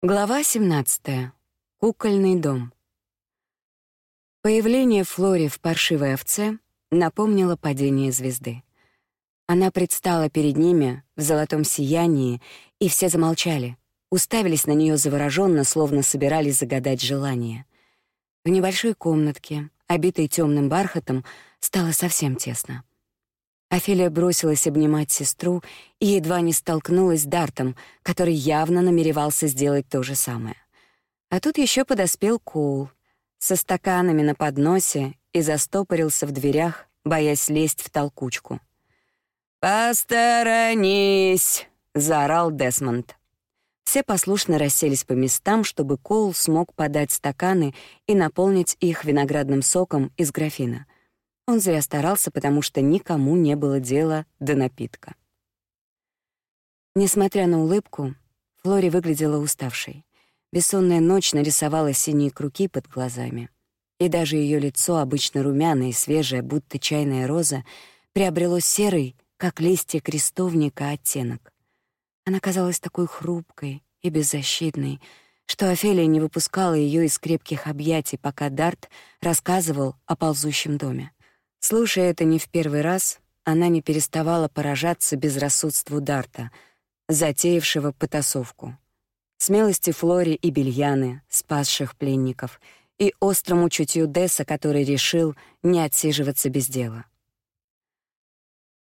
Глава 17. Кукольный дом. Появление Флори в паршивой овце напомнило падение звезды. Она предстала перед ними в золотом сиянии, и все замолчали, уставились на нее завороженно, словно собирались загадать желание. В небольшой комнатке, обитой темным бархатом, стало совсем тесно. Офелия бросилась обнимать сестру и едва не столкнулась с Дартом, который явно намеревался сделать то же самое. А тут еще подоспел Коул со стаканами на подносе и застопорился в дверях, боясь лезть в толкучку. «Посторонись!» — заорал Десмонд. Все послушно расселись по местам, чтобы Коул смог подать стаканы и наполнить их виноградным соком из графина — он зря старался, потому что никому не было дела до напитка. Несмотря на улыбку, Флори выглядела уставшей. Бессонная ночь нарисовала синие круги под глазами. И даже ее лицо, обычно румяное и свежее, будто чайная роза, приобрело серый, как листья крестовника, оттенок. Она казалась такой хрупкой и беззащитной, что Офелия не выпускала ее из крепких объятий, пока Дарт рассказывал о ползущем доме. Слушая это не в первый раз, она не переставала поражаться безрассудству Дарта, затеявшего потасовку. Смелости Флори и Бельяны, спасших пленников, и острому чутью Десса, который решил не отсиживаться без дела.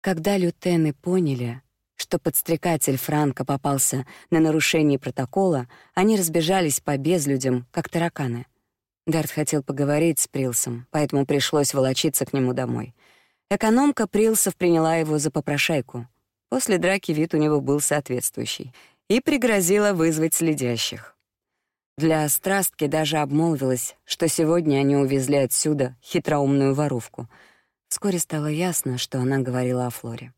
Когда лютены поняли, что подстрекатель Франка попался на нарушение протокола, они разбежались по безлюдям, как тараканы. Дарт хотел поговорить с Прилсом, поэтому пришлось волочиться к нему домой. Экономка Прилсов приняла его за попрошайку. После драки вид у него был соответствующий и пригрозила вызвать следящих. Для страстки даже обмолвилась, что сегодня они увезли отсюда хитроумную воровку. Вскоре стало ясно, что она говорила о Флоре.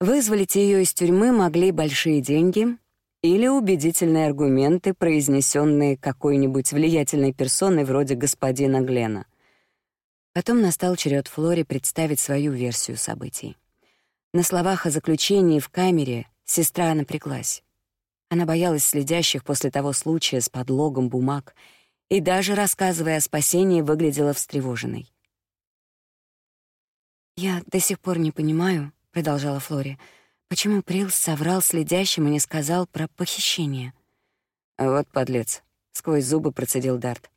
Вызволить ее из тюрьмы могли большие деньги или убедительные аргументы, произнесенные какой-нибудь влиятельной персоной вроде господина Глена. Потом настал черед Флори представить свою версию событий. На словах о заключении в камере сестра напряглась. Она боялась следящих после того случая с подлогом бумаг и даже рассказывая о спасении, выглядела встревоженной. «Я до сих пор не понимаю», — продолжала Флори, — Почему Прилс соврал следящим и не сказал про похищение? Вот подлец, сквозь зубы процедил Дарт.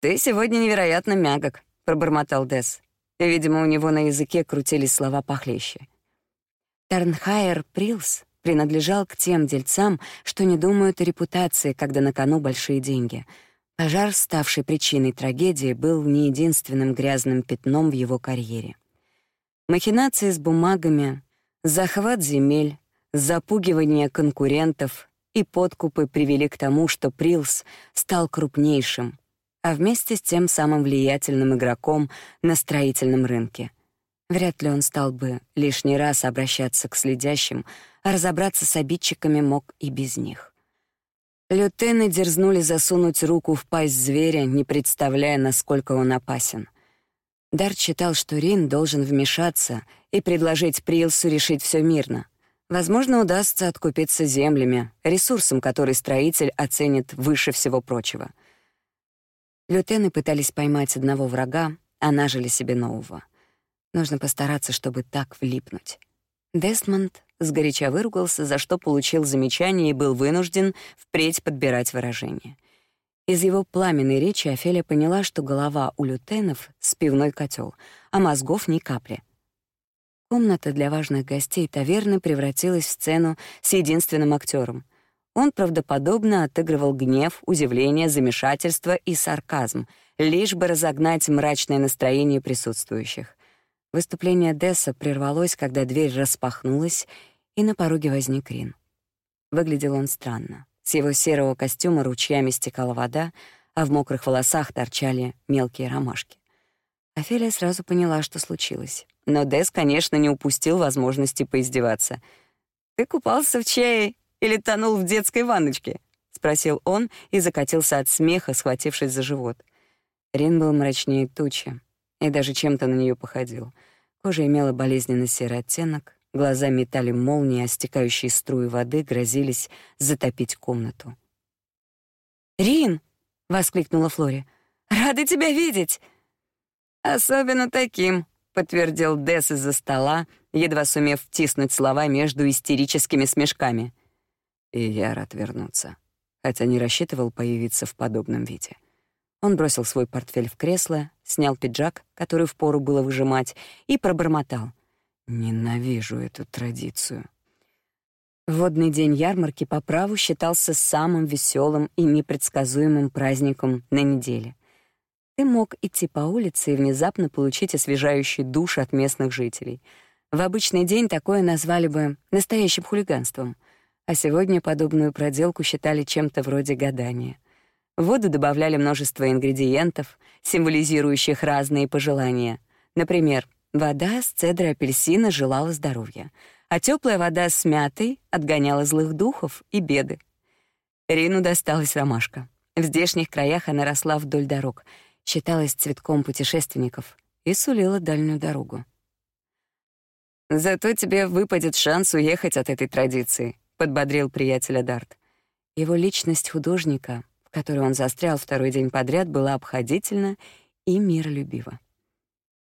Ты сегодня невероятно мягок, пробормотал Дес. Видимо, у него на языке крутились слова похлеще. Тарнхайер Прилс принадлежал к тем дельцам, что не думают о репутации, когда на кону большие деньги. Пожар, ставший причиной трагедии, был не единственным грязным пятном в его карьере. Махинации с бумагами, Захват земель, запугивание конкурентов и подкупы привели к тому, что Прилс стал крупнейшим, а вместе с тем самым влиятельным игроком на строительном рынке. Вряд ли он стал бы лишний раз обращаться к следящим, а разобраться с обидчиками мог и без них. Лютены дерзнули засунуть руку в пасть зверя, не представляя, насколько он опасен. Дарт считал, что Рин должен вмешаться и предложить Прилсу решить все мирно. Возможно, удастся откупиться землями, ресурсом, который строитель оценит выше всего прочего. Лютены пытались поймать одного врага, а нажили себе нового. Нужно постараться, чтобы так влипнуть. Десмонд сгоряча выругался, за что получил замечание и был вынужден впредь подбирать выражения. Из его пламенной речи Офелия поняла, что голова у лютенов — спивной котел, а мозгов ни капли. Комната для важных гостей таверны превратилась в сцену с единственным актером. Он правдоподобно отыгрывал гнев, удивление, замешательство и сарказм, лишь бы разогнать мрачное настроение присутствующих. Выступление Десса прервалось, когда дверь распахнулась, и на пороге возник Рин. Выглядел он странно. С его серого костюма ручьями стекала вода, а в мокрых волосах торчали мелкие ромашки. Офелия сразу поняла, что случилось. Но Дес, конечно, не упустил возможности поиздеваться. «Ты купался в чае или тонул в детской ванночке?» — спросил он и закатился от смеха, схватившись за живот. Рин был мрачнее тучи и даже чем-то на нее походил. Кожа имела болезненно серый оттенок, Глаза метали молнии, а струи воды грозились затопить комнату. «Рин!» — воскликнула Флори. «Рада тебя видеть!» «Особенно таким», — подтвердил Десс из-за стола, едва сумев втиснуть слова между истерическими смешками. И я рад вернуться, хотя не рассчитывал появиться в подобном виде. Он бросил свой портфель в кресло, снял пиджак, который впору было выжимать, и пробормотал. «Ненавижу эту традицию». Водный день ярмарки по праву считался самым веселым и непредсказуемым праздником на неделе. Ты мог идти по улице и внезапно получить освежающий душ от местных жителей. В обычный день такое назвали бы настоящим хулиганством, а сегодня подобную проделку считали чем-то вроде гадания. В воду добавляли множество ингредиентов, символизирующих разные пожелания. Например, вода с цедры апельсина желала здоровья — а теплая вода с мятой отгоняла злых духов и беды. Рину досталась ромашка. В здешних краях она росла вдоль дорог, считалась цветком путешественников и сулила дальнюю дорогу. «Зато тебе выпадет шанс уехать от этой традиции», — подбодрил приятеля Дарт. Его личность художника, в которой он застрял второй день подряд, была обходительна и миролюбива.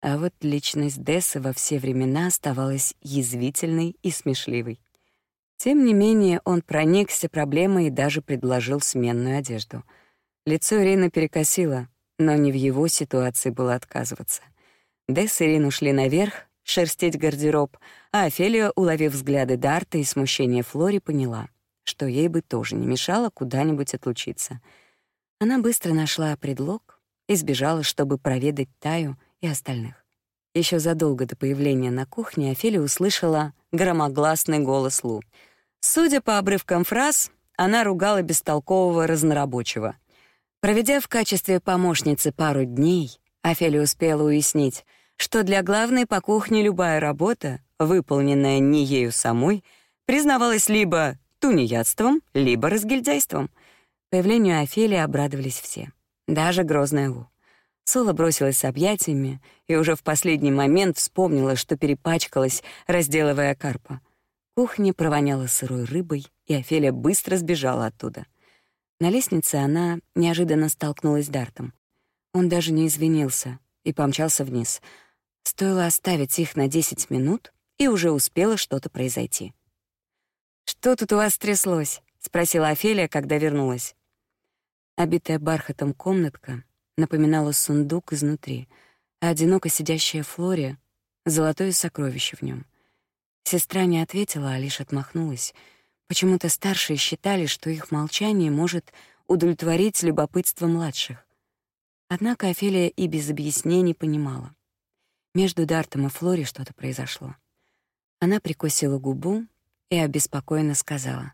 А вот личность Дессы во все времена оставалась язвительной и смешливой. Тем не менее, он проникся проблемой и даже предложил сменную одежду. Лицо Ирины перекосило, но не в его ситуации было отказываться. Десс и Ирин ушли наверх, шерстить гардероб, а Офелия, уловив взгляды Дарта и смущение Флори, поняла, что ей бы тоже не мешало куда-нибудь отлучиться. Она быстро нашла предлог и сбежала, чтобы проведать Таю и остальных. Еще задолго до появления на кухне Офелия услышала громогласный голос Лу. Судя по обрывкам фраз, она ругала бестолкового разнорабочего. Проведя в качестве помощницы пару дней, Офелия успела уяснить, что для главной по кухне любая работа, выполненная не ею самой, признавалась либо тунеядством, либо разгильдяйством. Появлению Офелии обрадовались все, даже грозная Лу. Соло бросилась с объятиями и уже в последний момент вспомнила, что перепачкалась, разделывая карпа. Кухня провоняла сырой рыбой, и Офелия быстро сбежала оттуда. На лестнице она неожиданно столкнулась с Дартом. Он даже не извинился и помчался вниз. Стоило оставить их на 10 минут, и уже успело что-то произойти. «Что тут у вас тряслось?» — спросила Офелия, когда вернулась. Обитая бархатом комнатка напоминала сундук изнутри, а одиноко сидящая Флори — золотое сокровище в нем. Сестра не ответила, а лишь отмахнулась. Почему-то старшие считали, что их молчание может удовлетворить любопытство младших. Однако Офелия и без объяснений понимала. Между Дартом и Флори что-то произошло. Она прикусила губу и обеспокоенно сказала.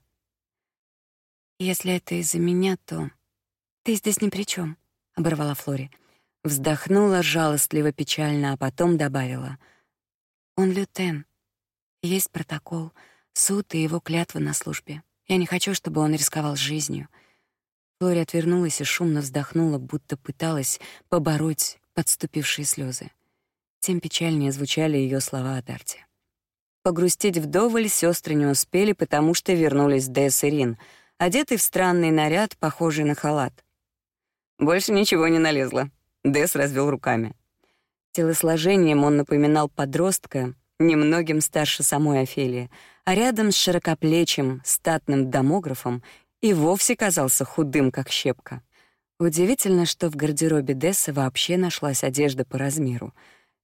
«Если это из-за меня, то ты здесь ни при чем оборвала Флори. Вздохнула жалостливо печально, а потом добавила: Он лютен. Есть протокол, суд и его клятва на службе. Я не хочу, чтобы он рисковал жизнью. Флори отвернулась и шумно вздохнула, будто пыталась побороть подступившие слезы. Тем печальнее звучали ее слова о Дарте. Погрустить вдоволь сестры не успели, потому что вернулись Дэс и Рин, одетый в странный наряд, похожий на халат. Больше ничего не налезло. Дэс развел руками. Телосложением он напоминал подростка, немногим старше самой Офелии, а рядом с широкоплечим, статным домографом и вовсе казался худым, как щепка. Удивительно, что в гардеробе Десса вообще нашлась одежда по размеру.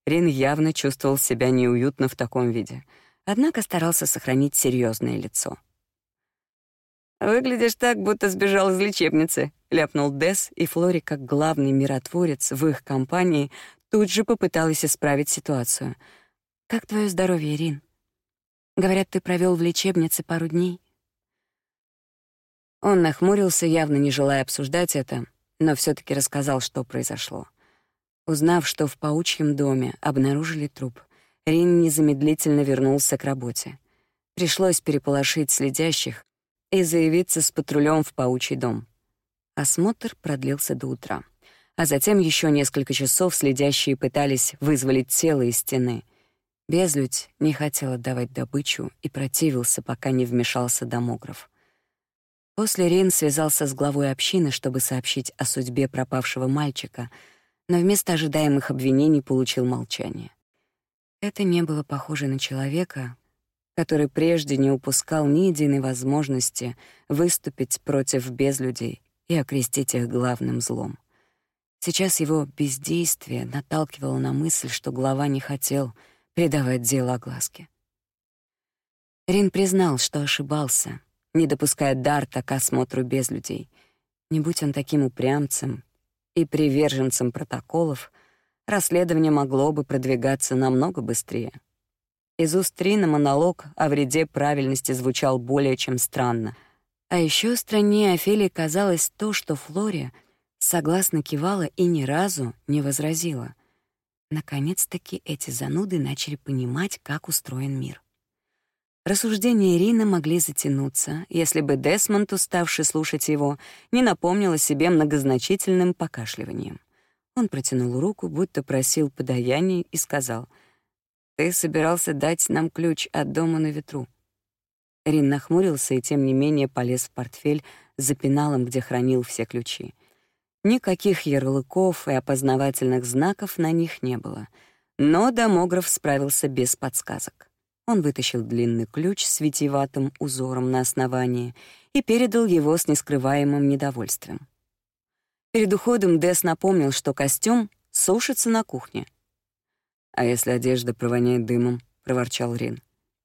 Рин явно чувствовал себя неуютно в таком виде, однако старался сохранить серьезное лицо. «Выглядишь так, будто сбежал из лечебницы», — ляпнул Дес, и Флори, как главный миротворец в их компании, тут же попыталась исправить ситуацию. «Как твое здоровье, Рин? Говорят, ты провел в лечебнице пару дней?» Он нахмурился, явно не желая обсуждать это, но все таки рассказал, что произошло. Узнав, что в паучьем доме обнаружили труп, Рин незамедлительно вернулся к работе. Пришлось переполошить следящих, и заявиться с патрулем в паучий дом. Осмотр продлился до утра. А затем еще несколько часов следящие пытались вызволить тело из стены. Безлюдь не хотел отдавать добычу и противился, пока не вмешался домограф. После Рин связался с главой общины, чтобы сообщить о судьбе пропавшего мальчика, но вместо ожидаемых обвинений получил молчание. Это не было похоже на человека, который прежде не упускал ни единой возможности выступить против безлюдей и окрестить их главным злом. Сейчас его бездействие наталкивало на мысль, что глава не хотел придавать делу огласке. Рин признал, что ошибался, не допуская Дарта к осмотру безлюдей. Не будь он таким упрямцем и приверженцем протоколов, расследование могло бы продвигаться намного быстрее. Из уст Рина монолог о вреде правильности звучал более чем странно. А еще страннее Офелии казалось то, что Флория согласно кивала и ни разу не возразила. Наконец-таки эти зануды начали понимать, как устроен мир. Рассуждения Ирины могли затянуться, если бы Десмонд, уставший слушать его, не напомнил о себе многозначительным покашливанием. Он протянул руку, будто просил подаяния, и сказал — ты собирался дать нам ключ от дома на ветру. Рин нахмурился и тем не менее полез в портфель за пеналом, где хранил все ключи. Никаких ярлыков и опознавательных знаков на них не было, но домограф справился без подсказок. Он вытащил длинный ключ с витиеватым узором на основании и передал его с нескрываемым недовольством. Перед уходом Дэс напомнил, что костюм сушится на кухне, «А если одежда провоняет дымом?» — проворчал Рин.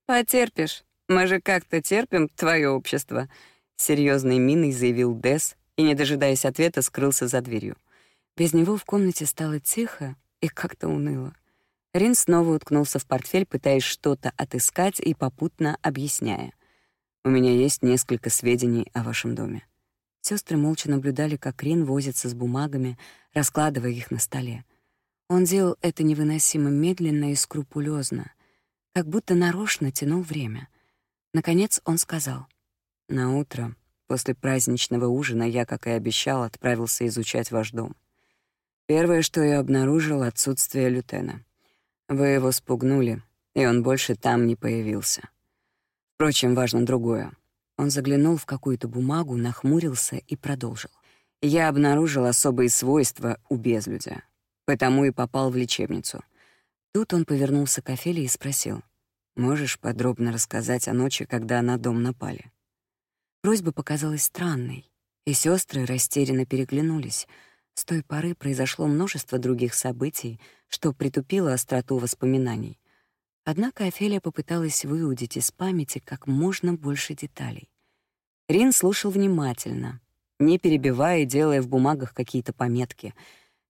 «Потерпишь. Мы же как-то терпим твое общество», — серьезной миной заявил Дес и, не дожидаясь ответа, скрылся за дверью. Без него в комнате стало тихо и как-то уныло. Рин снова уткнулся в портфель, пытаясь что-то отыскать и попутно объясняя. «У меня есть несколько сведений о вашем доме». Сестры молча наблюдали, как Рин возится с бумагами, раскладывая их на столе. Он делал это невыносимо медленно и скрупулезно, как будто нарочно тянул время. Наконец он сказал: "На утро, после праздничного ужина, я, как и обещал, отправился изучать ваш дом. Первое, что я обнаружил, отсутствие лютена. Вы его спугнули, и он больше там не появился. Впрочем, важно другое. Он заглянул в какую-то бумагу, нахмурился и продолжил. Я обнаружил особые свойства у безлюдя потому и попал в лечебницу. Тут он повернулся к Офелии и спросил, «Можешь подробно рассказать о ночи, когда на дом напали?» Просьба показалась странной, и сестры растерянно переглянулись. С той поры произошло множество других событий, что притупило остроту воспоминаний. Однако Офелия попыталась выудить из памяти как можно больше деталей. Рин слушал внимательно, не перебивая и делая в бумагах какие-то пометки —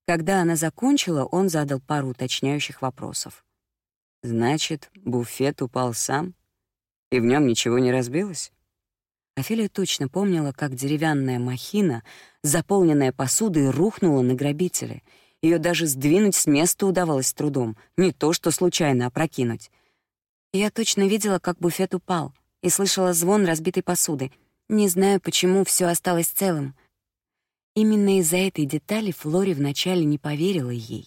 когда она закончила, он задал пару уточняющих вопросов. «Значит, буфет упал сам? И в нем ничего не разбилось?» Офелия точно помнила, как деревянная махина, заполненная посудой, рухнула на грабителя. Ее даже сдвинуть с места удавалось трудом, не то что случайно опрокинуть. Я точно видела, как буфет упал, и слышала звон разбитой посуды. Не знаю, почему все осталось целым — Именно из-за этой детали Флори вначале не поверила ей.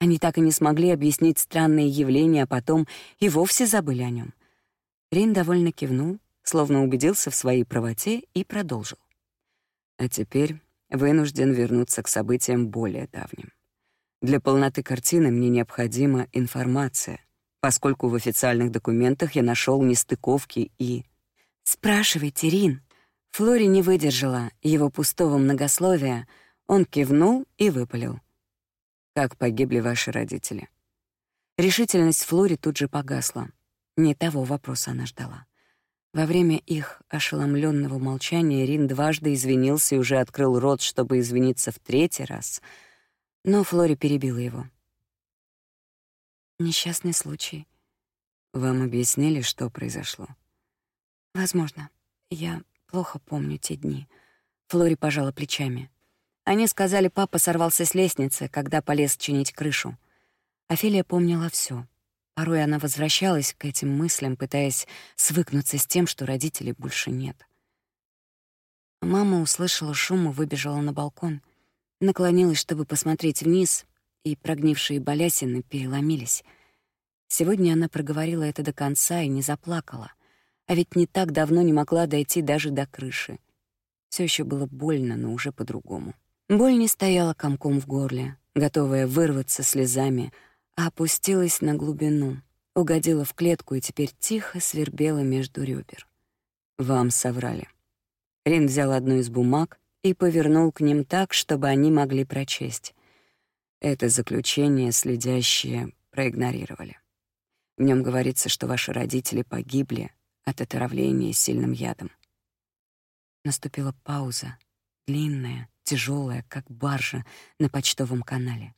Они так и не смогли объяснить странное явление, а потом и вовсе забыли о нем. Рин довольно кивнул, словно убедился в своей правоте и продолжил. А теперь вынужден вернуться к событиям более давним. Для полноты картины мне необходима информация, поскольку в официальных документах я нашел нестыковки и... «Спрашивайте, Рин», Флори не выдержала его пустого многословия, он кивнул и выпалил. «Как погибли ваши родители?» Решительность Флори тут же погасла. Не того вопроса она ждала. Во время их ошеломленного молчания Рин дважды извинился и уже открыл рот, чтобы извиниться в третий раз, но Флори перебила его. «Несчастный случай. Вам объяснили, что произошло?» «Возможно. Я Плохо помню те дни. Флори пожала плечами. Они сказали, папа сорвался с лестницы, когда полез чинить крышу. Офелия помнила все. Порой она возвращалась к этим мыслям, пытаясь свыкнуться с тем, что родителей больше нет. Мама услышала шум и выбежала на балкон. Наклонилась, чтобы посмотреть вниз, и прогнившие балясины переломились. Сегодня она проговорила это до конца и не заплакала. А ведь не так давно не могла дойти даже до крыши. Все еще было больно, но уже по-другому. Боль не стояла комком в горле, готовая вырваться слезами, а опустилась на глубину, угодила в клетку и теперь тихо свербела между ребер. Вам соврали. Рин взял одну из бумаг и повернул к ним так, чтобы они могли прочесть. Это заключение следящие проигнорировали. В нем говорится, что ваши родители погибли от отравления сильным ядом. Наступила пауза, длинная, тяжелая, как баржа на почтовом канале.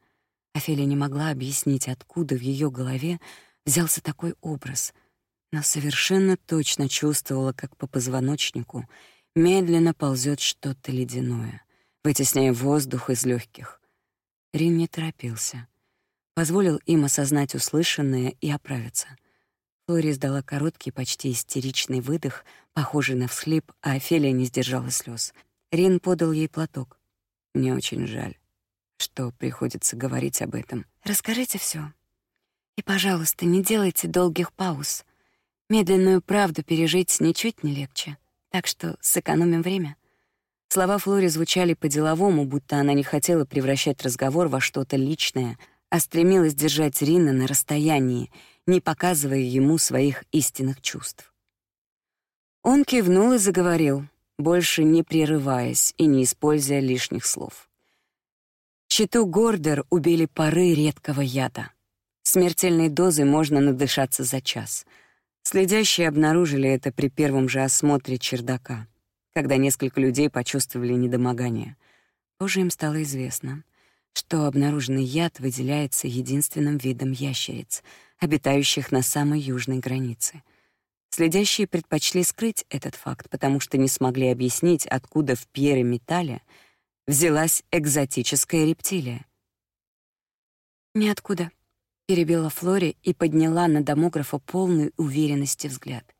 Офелия не могла объяснить, откуда в ее голове взялся такой образ, но совершенно точно чувствовала, как по позвоночнику медленно ползет что-то ледяное, вытесняя воздух из легких. Рин не торопился. Позволил им осознать услышанное и оправиться. Флори издала короткий, почти истеричный выдох, похожий на всхлип, а Офелия не сдержала слез. Рин подал ей платок. «Мне очень жаль, что приходится говорить об этом». «Расскажите все. И, пожалуйста, не делайте долгих пауз. Медленную правду пережить ничуть не легче, так что сэкономим время». Слова Флори звучали по-деловому, будто она не хотела превращать разговор во что-то личное, а стремилась держать Рина на расстоянии, не показывая ему своих истинных чувств. Он кивнул и заговорил, больше не прерываясь и не используя лишних слов. Читу Гордер убили пары редкого яда. Смертельной дозы можно надышаться за час. Следящие обнаружили это при первом же осмотре чердака, когда несколько людей почувствовали недомогание. Позже им стало известно, что обнаруженный яд выделяется единственным видом ящериц, обитающих на самой южной границе. Следящие предпочли скрыть этот факт, потому что не смогли объяснить, откуда в Пьере-Металле взялась экзотическая рептилия. «Ниоткуда», — перебила Флори и подняла на домографа полную уверенности взгляд.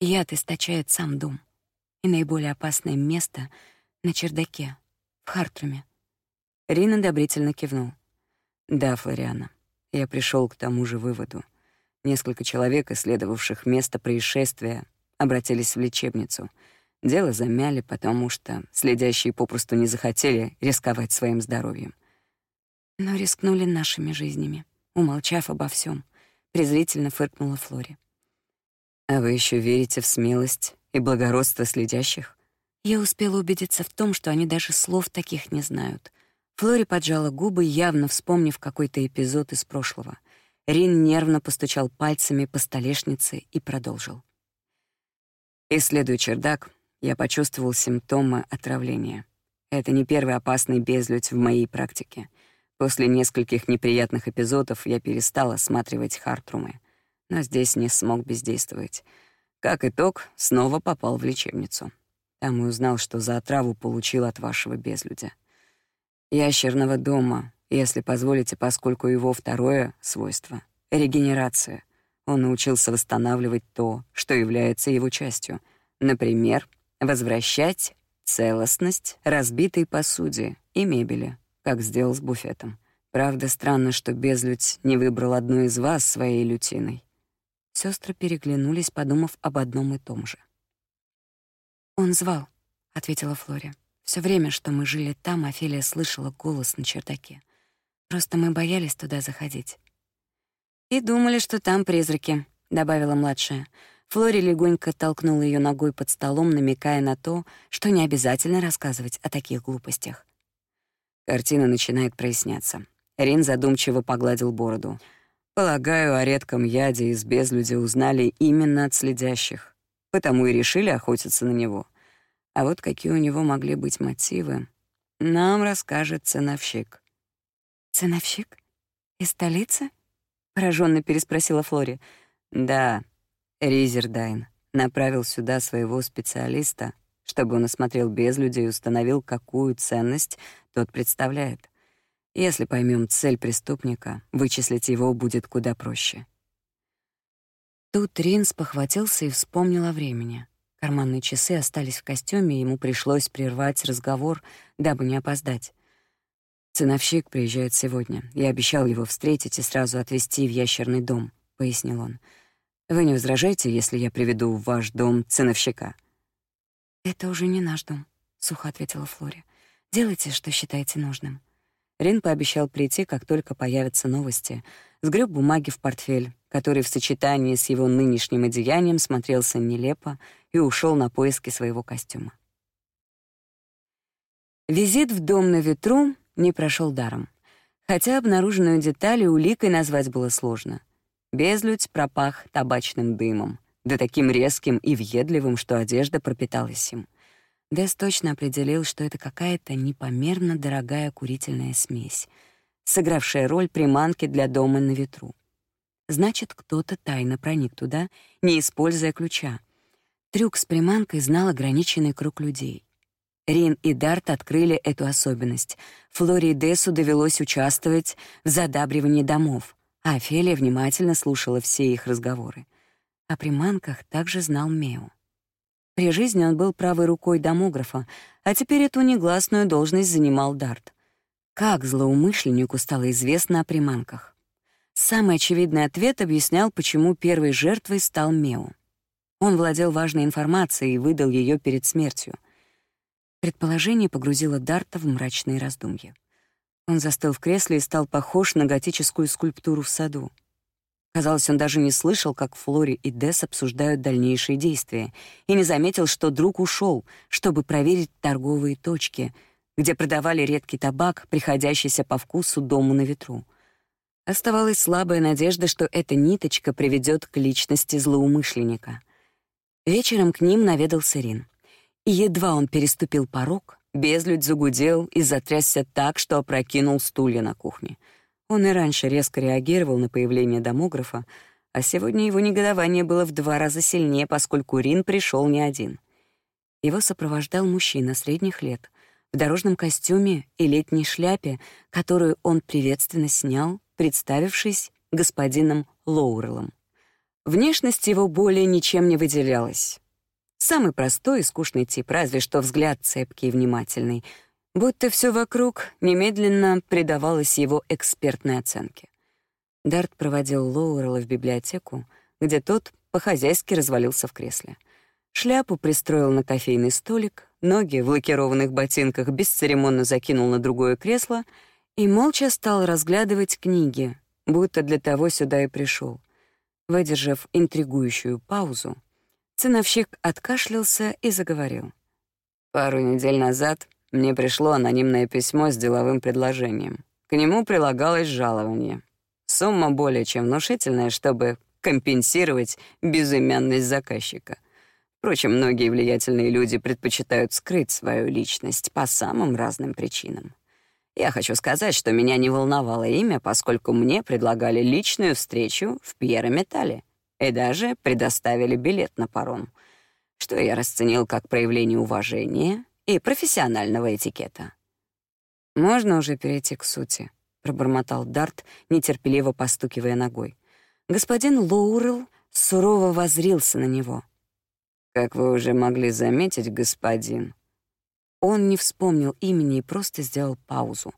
Яд источает сам дом, и наиболее опасное место — на чердаке, в Хартруме. Рин одобрительно кивнул. «Да, Флориана, я пришел к тому же выводу. Несколько человек, исследовавших место происшествия, обратились в лечебницу. Дело замяли, потому что следящие попросту не захотели рисковать своим здоровьем. Но рискнули нашими жизнями, умолчав обо всем. презрительно фыркнула Флори. «А вы еще верите в смелость и благородство следящих?» Я успела убедиться в том, что они даже слов таких не знают — Флори поджала губы, явно вспомнив какой-то эпизод из прошлого. Рин нервно постучал пальцами по столешнице и продолжил. Исследуя чердак, я почувствовал симптомы отравления. Это не первый опасный безлюдь в моей практике. После нескольких неприятных эпизодов я перестал осматривать хартрумы, но здесь не смог бездействовать. Как итог, снова попал в лечебницу. Там и узнал, что за отраву получил от вашего безлюдя ящерного дома, если позволите, поскольку его второе свойство — регенерация. Он научился восстанавливать то, что является его частью. Например, возвращать целостность разбитой посуде и мебели, как сделал с буфетом. Правда, странно, что безлюдь не выбрал одну из вас своей лютиной. Сестры переглянулись, подумав об одном и том же. «Он звал», — ответила Флория. Все время, что мы жили там, Офелия слышала голос на чердаке. Просто мы боялись туда заходить. «И думали, что там призраки», — добавила младшая. Флори легонько толкнула ее ногой под столом, намекая на то, что не обязательно рассказывать о таких глупостях. Картина начинает проясняться. Рин задумчиво погладил бороду. «Полагаю, о редком яде из безлюдя узнали именно от следящих, потому и решили охотиться на него. А вот какие у него могли быть мотивы, нам расскажет ценовщик. «Ценовщик? Из столицы?» — пораженно переспросила Флори. «Да, Ризердайн направил сюда своего специалиста, чтобы он осмотрел безлюдя и установил, какую ценность тот представляет. Если поймем цель преступника, вычислить его будет куда проще». Тут Ринс похватился и вспомнил о времени. Карманные часы остались в костюме, и ему пришлось прервать разговор, дабы не опоздать. Ценовщик приезжает сегодня. Я обещал его встретить и сразу отвезти в ящерный дом. пояснил он. «Вы не возражаете, если я приведу в ваш дом ценовщика?» «Это уже не наш дом», — сухо ответила Флори. «Делайте, что считаете нужным». Рин пообещал прийти, как только появятся новости, сгреб бумаги в портфель, который в сочетании с его нынешним одеянием смотрелся нелепо, и ушел на поиски своего костюма. Визит в дом на ветру не прошел даром. Хотя обнаруженную деталь и уликой назвать было сложно. Безлюдь пропах табачным дымом, да таким резким и въедливым, что одежда пропиталась им. Дэс точно определил, что это какая-то непомерно дорогая курительная смесь, сыгравшая роль приманки для дома на ветру. Значит, кто-то тайно проник туда, не используя ключа. Трюк с приманкой знал ограниченный круг людей. Рин и Дарт открыли эту особенность. Флори и Десу довелось участвовать в задабривании домов, а Офелия внимательно слушала все их разговоры. О приманках также знал Мео. При жизни он был правой рукой домографа, а теперь эту негласную должность занимал Дарт. Как злоумышленнику стало известно о приманках? Самый очевидный ответ объяснял, почему первой жертвой стал Мео. Он владел важной информацией и выдал ее перед смертью. Предположение погрузило Дарта в мрачные раздумья. Он застыл в кресле и стал похож на готическую скульптуру в саду. Казалось, он даже не слышал, как Флори и Дес обсуждают дальнейшие действия, и не заметил, что друг ушел, чтобы проверить торговые точки, где продавали редкий табак, приходящийся по вкусу дому на ветру. Оставалась слабая надежда, что эта ниточка приведет к личности злоумышленника. Вечером к ним наведался Рин. Едва он переступил порог, безлюдь загудел и затрясся так, что опрокинул стулья на кухне. Он и раньше резко реагировал на появление домографа, а сегодня его негодование было в два раза сильнее, поскольку Рин пришел не один. Его сопровождал мужчина средних лет в дорожном костюме и летней шляпе, которую он приветственно снял, представившись господином Лоурелом. Внешность его более ничем не выделялась. Самый простой и скучный тип, разве что взгляд цепкий и внимательный, будто все вокруг немедленно придавалось его экспертной оценке. Дарт проводил Лоурела в библиотеку, где тот по-хозяйски развалился в кресле. Шляпу пристроил на кофейный столик, ноги в лакированных ботинках бесцеремонно закинул на другое кресло и молча стал разглядывать книги, будто для того сюда и пришел. Выдержав интригующую паузу, ценовщик откашлялся и заговорил. «Пару недель назад мне пришло анонимное письмо с деловым предложением. К нему прилагалось жалование. Сумма более чем внушительная, чтобы компенсировать безымянность заказчика. Впрочем, многие влиятельные люди предпочитают скрыть свою личность по самым разным причинам. Я хочу сказать, что меня не волновало имя, поскольку мне предлагали личную встречу в Пьеро-Металле и даже предоставили билет на паром, что я расценил как проявление уважения и профессионального этикета. «Можно уже перейти к сути», — пробормотал Дарт, нетерпеливо постукивая ногой. Господин Лоурел сурово возрился на него. «Как вы уже могли заметить, господин...» Он не вспомнил имени и просто сделал паузу.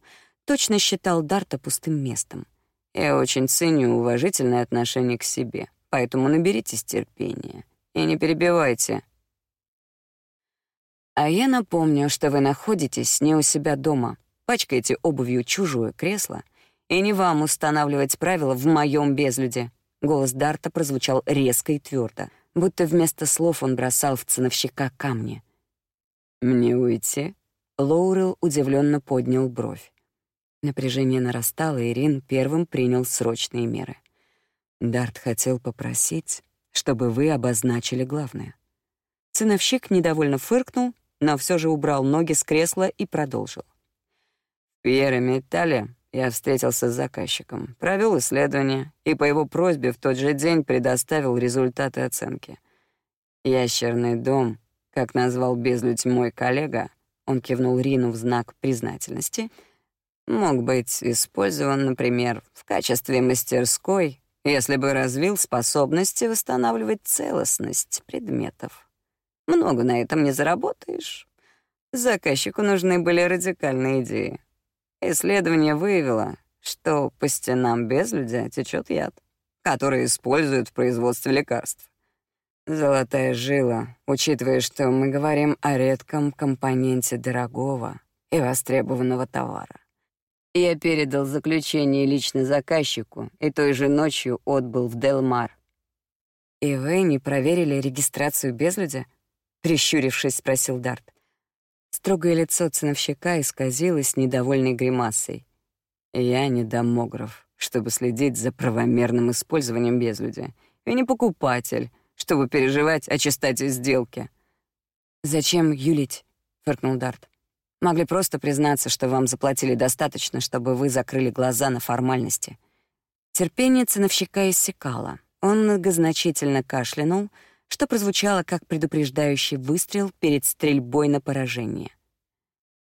Точно считал Дарта пустым местом. «Я очень ценю уважительное отношение к себе, поэтому наберитесь терпения и не перебивайте а я напомню, что вы находитесь не у себя дома, пачкаете обувью чужое кресло, и не вам устанавливать правила в моем безлюде. Голос Дарта прозвучал резко и твердо, будто вместо слов он бросал в ценовщика камни. «Мне уйти?» Лоурел удивленно поднял бровь. Напряжение нарастало, и Рин первым принял срочные меры. Дарт хотел попросить, чтобы вы обозначили главное. Ценовщик недовольно фыркнул но все же убрал ноги с кресла и продолжил. В Пьере-Металле я встретился с заказчиком, провел исследование и по его просьбе в тот же день предоставил результаты оценки. Ящерный дом, как назвал безлюдь мой коллега, он кивнул Рину в знак признательности, мог быть использован, например, в качестве мастерской, если бы развил способности восстанавливать целостность предметов. Много на этом не заработаешь. Заказчику нужны были радикальные идеи. Исследование выявило, что по стенам безлюдя течет яд. которые используют в производстве лекарств. Золотая жила, учитывая, что мы говорим о редком компоненте дорогого и востребованного товара. Я передал заключение лично заказчику и той же ночью отбыл в Делмар. «И вы не проверили регистрацию безлюдя?» — прищурившись, спросил Дарт. Строгое лицо ценовщика исказилось недовольной гримасой. «Я не домограф, чтобы следить за правомерным использованием безлюдя, и не покупатель, чтобы переживать о чистоте сделки». «Зачем юлить?» — фыркнул Дарт. «Могли просто признаться, что вам заплатили достаточно, чтобы вы закрыли глаза на формальности». Терпение ценовщика иссякало. Он многозначительно кашлянул, что прозвучало как предупреждающий выстрел перед стрельбой на поражение.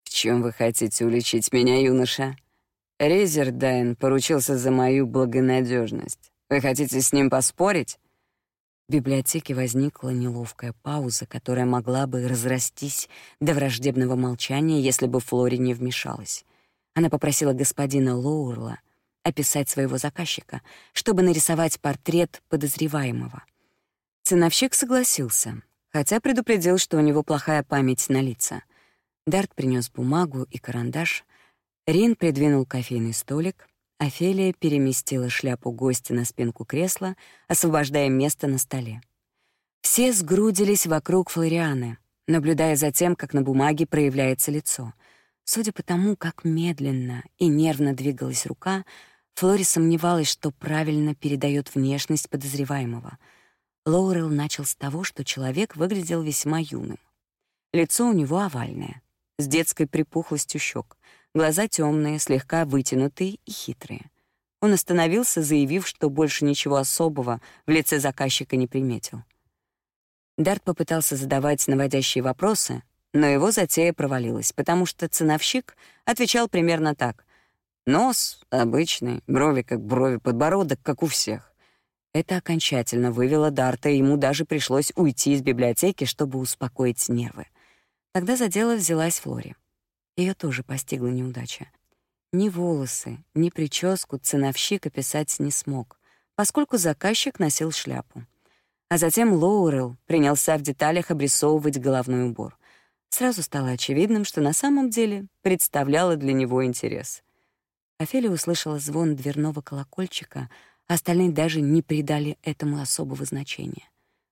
«В чем вы хотите уличить меня, юноша? Резердайн поручился за мою благонадежность. Вы хотите с ним поспорить?» В библиотеке возникла неловкая пауза, которая могла бы разрастись до враждебного молчания, если бы Флори не вмешалась. Она попросила господина Лоурла описать своего заказчика, чтобы нарисовать портрет подозреваемого. Ценовщик согласился, хотя предупредил, что у него плохая память на лица. Дарт принес бумагу и карандаш. Рин придвинул кофейный столик. Офелия переместила шляпу гостя на спинку кресла, освобождая место на столе. Все сгрудились вокруг Флорианы, наблюдая за тем, как на бумаге проявляется лицо. Судя по тому, как медленно и нервно двигалась рука, Флори сомневалась, что правильно передает внешность подозреваемого. Лоурел начал с того, что человек выглядел весьма юным. Лицо у него овальное, с детской припухлостью щек, глаза темные, слегка вытянутые и хитрые. Он остановился, заявив, что больше ничего особого в лице заказчика не приметил. Дарт попытался задавать наводящие вопросы, но его затея провалилась, потому что ценовщик отвечал примерно так: Нос обычный, брови как брови, подбородок как у всех. Это окончательно вывело Дарта, и ему даже пришлось уйти из библиотеки, чтобы успокоить нервы. Тогда за дело взялась Флори. Ее тоже постигла неудача. Ни волосы, ни прическу ценовщик описать не смог, поскольку заказчик носил шляпу. А затем Лоурел принялся в деталях обрисовывать головной убор. Сразу стало очевидным, что на самом деле представляло для него интерес. Офелия услышала звон дверного колокольчика, а остальные даже не придали этому особого значения.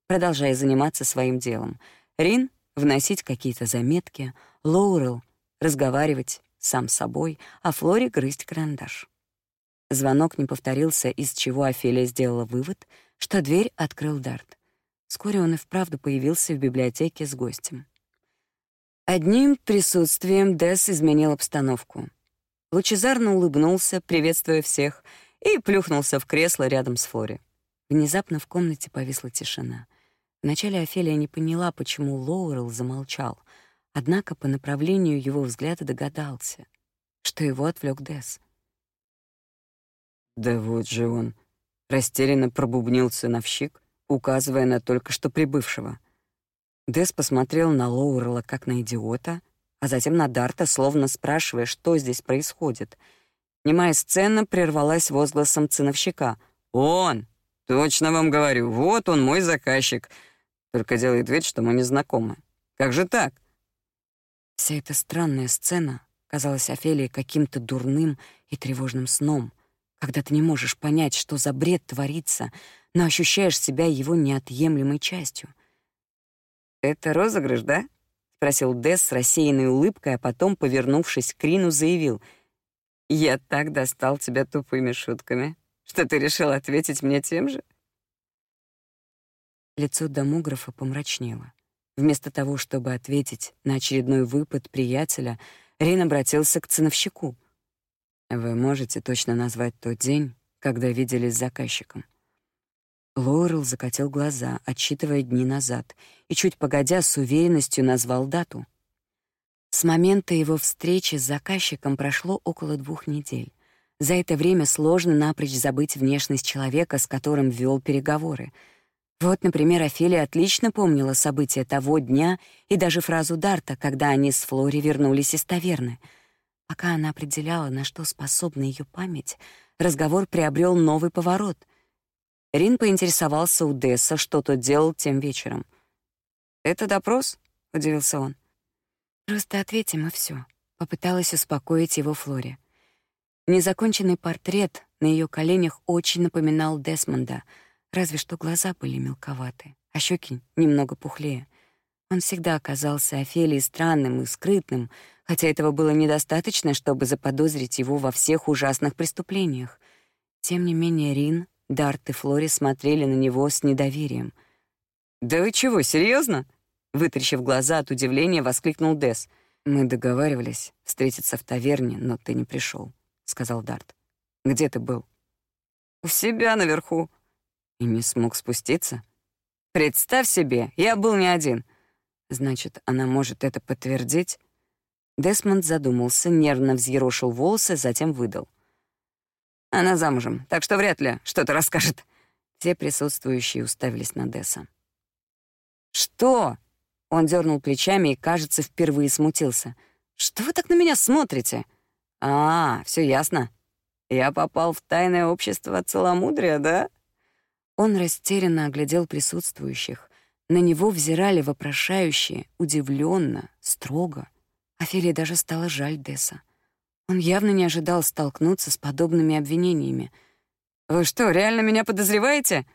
Продолжая заниматься своим делом, Рин — вносить какие-то заметки, Лоурел — разговаривать сам собой, а Флори — грызть карандаш. Звонок не повторился, из чего Офелия сделала вывод, что дверь открыл Дарт. Вскоре он и вправду появился в библиотеке с гостем. Одним присутствием Десс изменил обстановку — лучезарно улыбнулся, приветствуя всех, и плюхнулся в кресло рядом с Флори. Внезапно в комнате повисла тишина. Вначале Офелия не поняла, почему Лоурел замолчал, однако по направлению его взгляда догадался, что его отвлек Дес. «Да вот же он!» — растерянно пробубнил ценовщик, указывая на только что прибывшего. Дес посмотрел на Лоурела как на идиота, а затем на Дарта, словно спрашивая, что здесь происходит. Немая сцена прервалась возгласом ценовщика. «Он! Точно вам говорю, вот он, мой заказчик!» Только делает вид, что мы не знакомы. Как же так? Вся эта странная сцена казалась Офелии каким-то дурным и тревожным сном, когда ты не можешь понять, что за бред творится, но ощущаешь себя его неотъемлемой частью. «Это розыгрыш, да?» спросил Десс с рассеянной улыбкой, а потом, повернувшись к Рину, заявил: "Я так достал тебя тупыми шутками, что ты решил ответить мне тем же?" Лицо домографа помрачнело. Вместо того, чтобы ответить на очередной выпад приятеля, Рин обратился к ценовщику. «Вы можете точно назвать тот день, когда виделись с заказчиком?» Лорел закатил глаза, отсчитывая дни назад, и чуть погодя с уверенностью назвал дату. С момента его встречи с заказчиком прошло около двух недель. За это время сложно напрочь забыть внешность человека, с которым вел переговоры. Вот, например, Офелия отлично помнила события того дня и даже фразу Дарта, когда они с Флори вернулись из таверны. Пока она определяла, на что способна ее память, разговор приобрел новый поворот — Рин поинтересовался у Десса, что тот делал тем вечером. «Это допрос?» — удивился он. «Просто ответим, и все. попыталась успокоить его Флори. Незаконченный портрет на ее коленях очень напоминал Десмонда, разве что глаза были мелковаты, а щеки немного пухлее. Он всегда оказался Офелией странным и скрытным, хотя этого было недостаточно, чтобы заподозрить его во всех ужасных преступлениях. Тем не менее Рин, Дарт и Флори смотрели на него с недоверием. «Да вы чего, серьезно? Вытрящив глаза от удивления, воскликнул Дес. «Мы договаривались встретиться в таверне, но ты не пришел, сказал Дарт. «Где ты был?» «У себя наверху». «И не смог спуститься?» «Представь себе, я был не один». «Значит, она может это подтвердить?» Десмонд задумался, нервно взъерошил волосы, затем выдал. «Она замужем, так что вряд ли что-то расскажет». Все присутствующие уставились на Десса. «Что?» Он дернул плечами и, кажется, впервые смутился. «Что вы так на меня смотрите?» «А, все ясно. Я попал в тайное общество целомудрия, да?» Он растерянно оглядел присутствующих. На него взирали вопрошающие, удивленно, строго. Офелии даже стало жаль Десса. Он явно не ожидал столкнуться с подобными обвинениями. «Вы что, реально меня подозреваете?»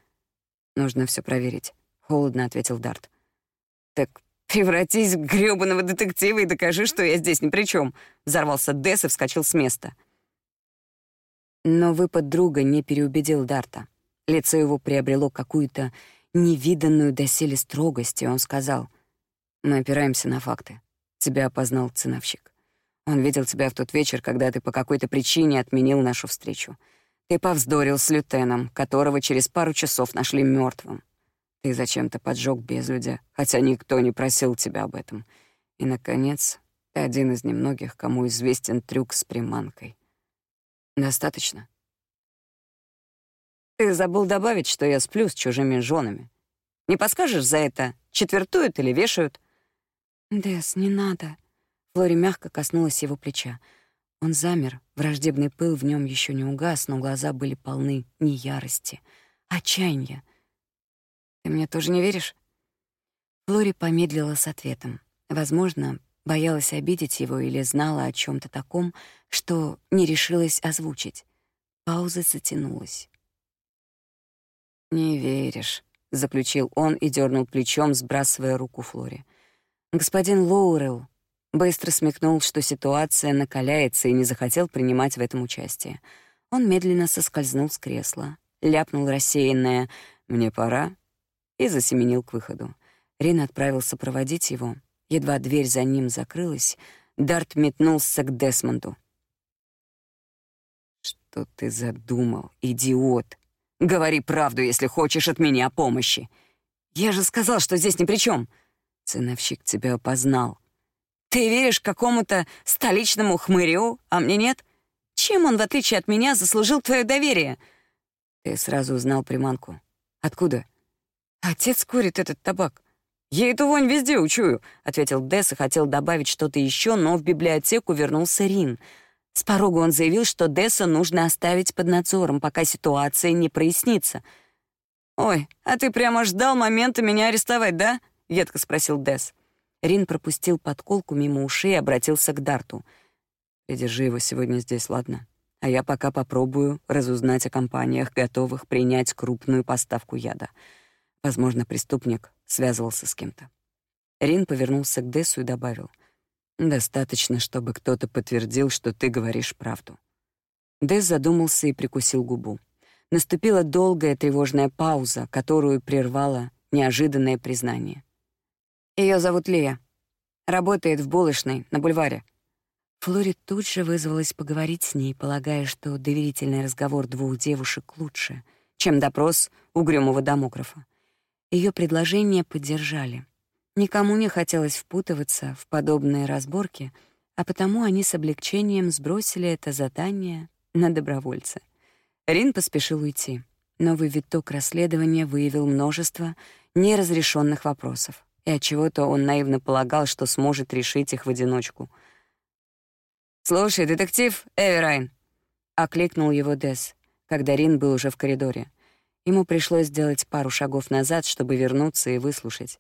«Нужно все проверить», — холодно ответил Дарт. «Так «Превратись в грёбаного детектива и докажи, что я здесь ни при чем. взорвался Десс и вскочил с места. Но выпад друга не переубедил Дарта. Лицо его приобрело какую-то невиданную доселе строгость, и он сказал, «Мы опираемся на факты. Тебя опознал ценовщик. Он видел тебя в тот вечер, когда ты по какой-то причине отменил нашу встречу. Ты повздорил с лютеном, которого через пару часов нашли мертвым. Ты зачем-то поджег безлюдя, хотя никто не просил тебя об этом. И, наконец, ты один из немногих, кому известен трюк с приманкой. Достаточно? Ты забыл добавить, что я сплю с чужими женами. Не подскажешь за это, четвертуют или вешают? Дес, не надо. Флори мягко коснулась его плеча. Он замер, враждебный пыл в нем еще не угас, но глаза были полны не ярости, а отчаяния. Ты мне тоже не веришь? Флори помедлила с ответом. Возможно, боялась обидеть его или знала о чем то таком, что не решилась озвучить. Пауза затянулась. «Не веришь», — заключил он и дернул плечом, сбрасывая руку Флори. Господин Лоурел быстро смекнул, что ситуация накаляется и не захотел принимать в этом участие. Он медленно соскользнул с кресла, ляпнул рассеянное «мне пора» и засеменил к выходу. Рин отправился проводить его. Едва дверь за ним закрылась, Дарт метнулся к Десмонду. «Что ты задумал, идиот? Говори правду, если хочешь от меня помощи. Я же сказал, что здесь ни при чем. Ценовщик тебя опознал. Ты веришь какому-то столичному хмырю, а мне нет? Чем он, в отличие от меня, заслужил твое доверие?» Ты сразу узнал приманку. Откуда? «Отец курит этот табак. Я эту вонь везде учую», — ответил Десс хотел добавить что-то еще, но в библиотеку вернулся Рин. С порога он заявил, что Десса нужно оставить под надзором, пока ситуация не прояснится. «Ой, а ты прямо ждал момента меня арестовать, да?» — едко спросил Десс. Рин пропустил подколку мимо ушей и обратился к Дарту. «Придержи его сегодня здесь, ладно? А я пока попробую разузнать о компаниях, готовых принять крупную поставку яда». Возможно, преступник связывался с кем-то. Рин повернулся к Дессу и добавил: "Достаточно, чтобы кто-то подтвердил, что ты говоришь правду". Десс задумался и прикусил губу. Наступила долгая тревожная пауза, которую прервало неожиданное признание. Ее зовут Лия. Работает в булочной на бульваре. Флори тут же вызвалась поговорить с ней, полагая, что доверительный разговор двух девушек лучше, чем допрос угрюмого домографа. Ее предложение поддержали. Никому не хотелось впутываться в подобные разборки, а потому они с облегчением сбросили это задание на добровольца. Рин поспешил уйти. Новый виток расследования выявил множество неразрешенных вопросов, и от чего то он наивно полагал, что сможет решить их в одиночку. «Слушай, детектив Эверайн!» — окликнул его Дес, когда Рин был уже в коридоре. Ему пришлось сделать пару шагов назад, чтобы вернуться и выслушать.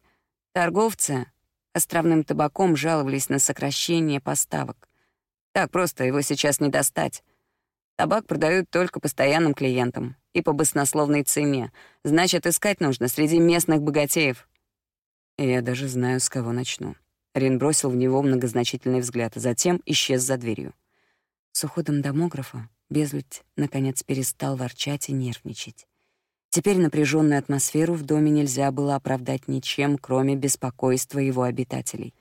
Торговцы островным табаком жаловались на сокращение поставок. Так просто его сейчас не достать. Табак продают только постоянным клиентам и по баснословной цене. Значит, искать нужно среди местных богатеев. Я даже знаю, с кого начну. Рин бросил в него многозначительный взгляд, а затем исчез за дверью. С уходом домографа Безлюдь, наконец, перестал ворчать и нервничать. Теперь напряженную атмосферу в доме нельзя было оправдать ничем, кроме беспокойства его обитателей.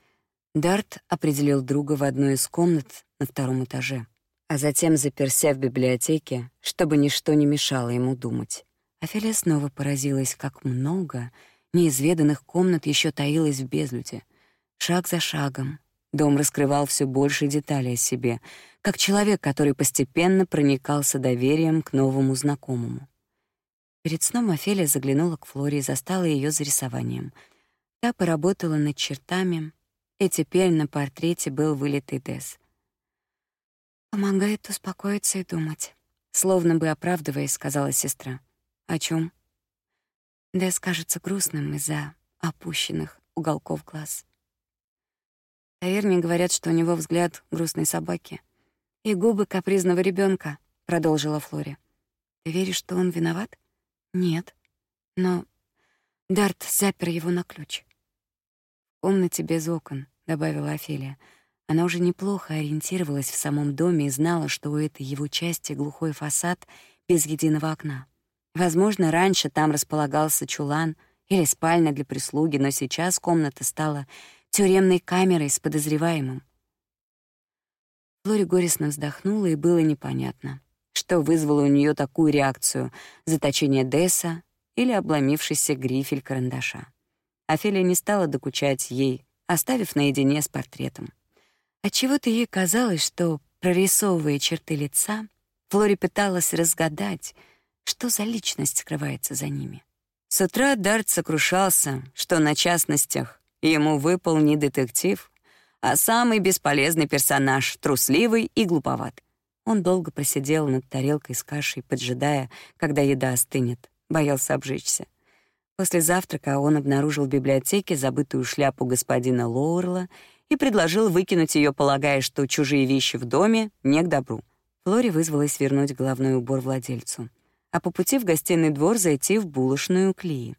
Дарт определил друга в одну из комнат на втором этаже, а затем заперся в библиотеке, чтобы ничто не мешало ему думать. Офелия снова поразилась, как много неизведанных комнат еще таилось в безлюде. Шаг за шагом дом раскрывал все больше деталей о себе, как человек, который постепенно проникался доверием к новому знакомому. Перед сном Офелия заглянула к Флоре и застала ее за рисованием. Та поработала над чертами, и теперь на портрете был вылитый Дес. «Помогает успокоиться и думать», — словно бы оправдываясь, сказала сестра. «О чем? Дес кажется грустным из-за опущенных уголков глаз. Таверне говорят, что у него взгляд грустной собаки и губы капризного ребенка, продолжила Флори. Ты веришь, что он виноват? Нет. Но Дарт запер его на ключ. В комнате без окон, добавила Офелия. Она уже неплохо ориентировалась в самом доме и знала, что у этой его части глухой фасад без единого окна. Возможно, раньше там располагался чулан или спальня для прислуги, но сейчас комната стала тюремной камерой с подозреваемым. Флори горестно вздохнула, и было непонятно, что вызвало у нее такую реакцию — заточение Десса или обломившийся грифель карандаша. Офелия не стала докучать ей, оставив наедине с портретом. Отчего-то ей казалось, что, прорисовывая черты лица, Флори пыталась разгадать, что за личность скрывается за ними. С утра Дарт сокрушался, что на частностях ему выпал не детектив, а самый бесполезный персонаж, трусливый и глуповат. Он долго просидел над тарелкой с кашей, поджидая, когда еда остынет, боялся обжечься. После завтрака он обнаружил в библиотеке забытую шляпу господина Лоурла и предложил выкинуть ее, полагая, что чужие вещи в доме не к добру. Флори вызвалась вернуть головной убор владельцу, а по пути в гостиный двор зайти в булочную Клии.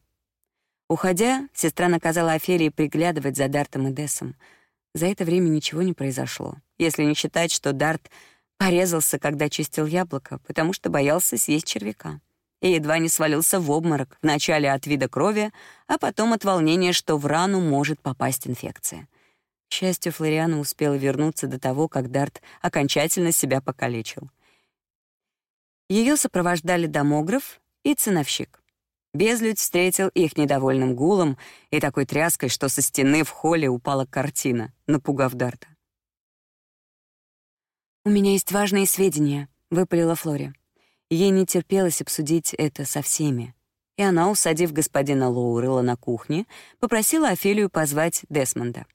Уходя, сестра наказала Офелии приглядывать за Дартом и Дессом — за это время ничего не произошло, если не считать, что Дарт порезался, когда чистил яблоко, потому что боялся съесть червяка. И едва не свалился в обморок, вначале от вида крови, а потом от волнения, что в рану может попасть инфекция. К счастью, Флориана успела вернуться до того, как Дарт окончательно себя покалечил. Ее сопровождали домограф и ценовщик. Безлюдь встретил их недовольным гулом и такой тряской, что со стены в холле упала картина, напугав Дарта. «У меня есть важные сведения», — выпалила Флори. Ей не терпелось обсудить это со всеми, и она, усадив господина Лоурелла на кухне, попросила Офелию позвать Десмонда.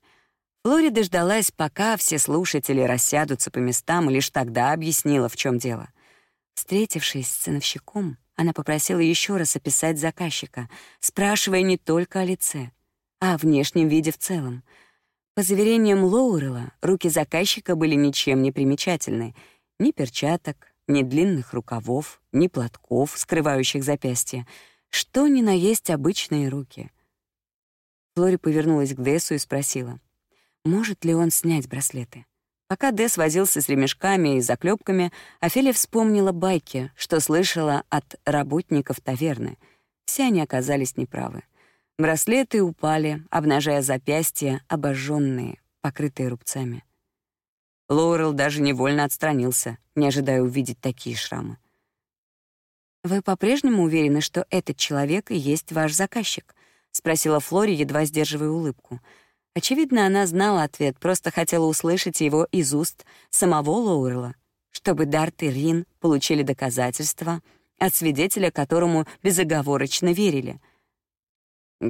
Флори дождалась, пока все слушатели рассядутся по местам, и лишь тогда объяснила, в чем дело. Встретившись с ценовщиком, она попросила еще раз описать заказчика, спрашивая не только о лице, а о внешнем виде в целом. По заверениям Лоурела, руки заказчика были ничем не примечательны. Ни перчаток, ни длинных рукавов, ни платков, скрывающих запястья. Что ни на есть обычные руки. Флори повернулась к Дессу и спросила, может ли он снять браслеты. Пока Дэс возился с ремешками и заклепками, Офелия вспомнила байки, что слышала от работников таверны. Все они оказались неправы. Браслеты упали, обнажая запястья, обожженные, покрытые рубцами. Лоурел даже невольно отстранился, не ожидая увидеть такие шрамы. «Вы по-прежнему уверены, что этот человек и есть ваш заказчик?» — спросила Флори, едва сдерживая улыбку — Очевидно, она знала ответ, просто хотела услышать его из уст самого Лоурела, чтобы Дарт и Рин получили доказательства от свидетеля, которому безоговорочно верили.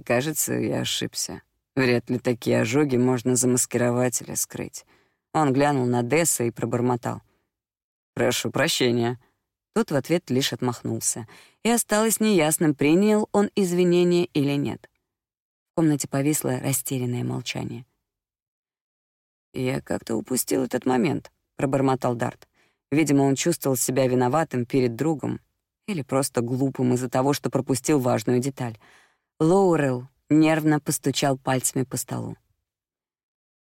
«Кажется, я ошибся. Вряд ли такие ожоги можно замаскировать или скрыть». Он глянул на Десса и пробормотал. «Прошу прощения. Тот в ответ лишь отмахнулся, и осталось неясным, принял он извинения или нет. В комнате повисло растерянное молчание. «Я как-то упустил этот момент», — пробормотал Дарт. Видимо, он чувствовал себя виноватым перед другом или просто глупым из-за того, что пропустил важную деталь. Лоурел нервно постучал пальцами по столу.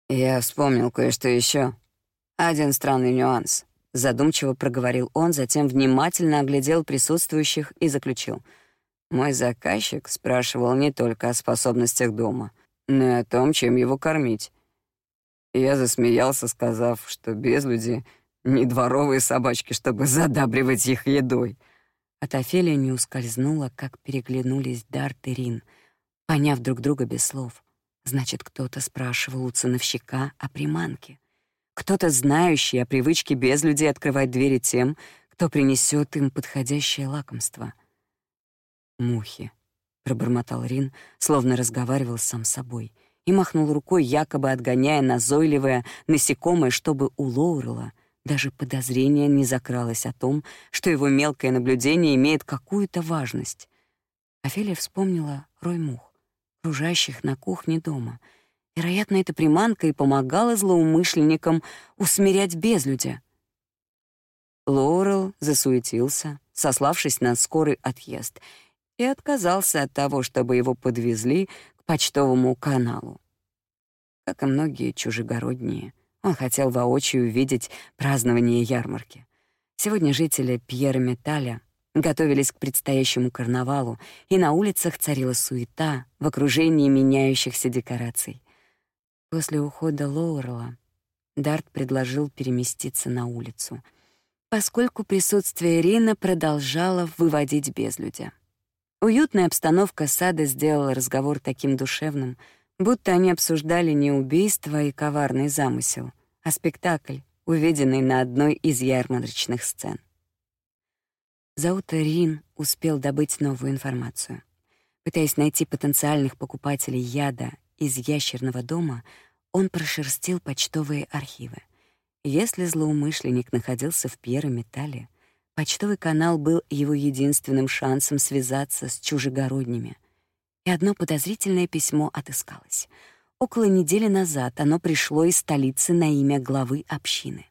«Я вспомнил кое-что еще. Один странный нюанс», — задумчиво проговорил он, затем внимательно оглядел присутствующих и заключил. «Мой заказчик спрашивал не только о способностях дома, но и о том, чем его кормить. Я засмеялся, сказав, что безлюди — не дворовые собачки, чтобы задабривать их едой». От Офелия не ускользнуло, как переглянулись Дарт и Рин, поняв друг друга без слов. Значит, кто-то спрашивал у ценовщика о приманке. Кто-то знающий о привычке без людей открывать двери тем, кто принесет им подходящее лакомство. «Мухи», — пробормотал Рин, словно разговаривал сам с собой, и махнул рукой, якобы отгоняя назойливое насекомое, чтобы у Лоурела даже подозрение не закралось о том, что его мелкое наблюдение имеет какую-то важность. Офелия вспомнила рой мух, кружащих на кухне дома — Вероятно, эта приманка и помогала злоумышленникам усмирять безлюдя. Лорел засуетился, сославшись на скорый отъезд, и отказался от того, чтобы его подвезли к почтовому каналу. Как и многие чужегородние, он хотел воочию увидеть празднование ярмарки. Сегодня жители Пьера-Металя готовились к предстоящему карнавалу, и на улицах царила суета в окружении меняющихся декораций. После ухода Лоурела Дарт предложил переместиться на улицу, поскольку присутствие Рина продолжало выводить безлюдя. Уютная обстановка сада сделала разговор таким душевным, будто они обсуждали не убийство и коварный замысел, а спектакль, увиденный на одной из ярмарочных сцен. За утро Рин успел добыть новую информацию. Пытаясь найти потенциальных покупателей яда из ящерного дома он прошерстил почтовые архивы. Если злоумышленник находился в Пьеро-Металле, почтовый канал был его единственным шансом связаться с чужегородними. И одно подозрительное письмо отыскалось. Около недели назад оно пришло из столицы на имя главы общины.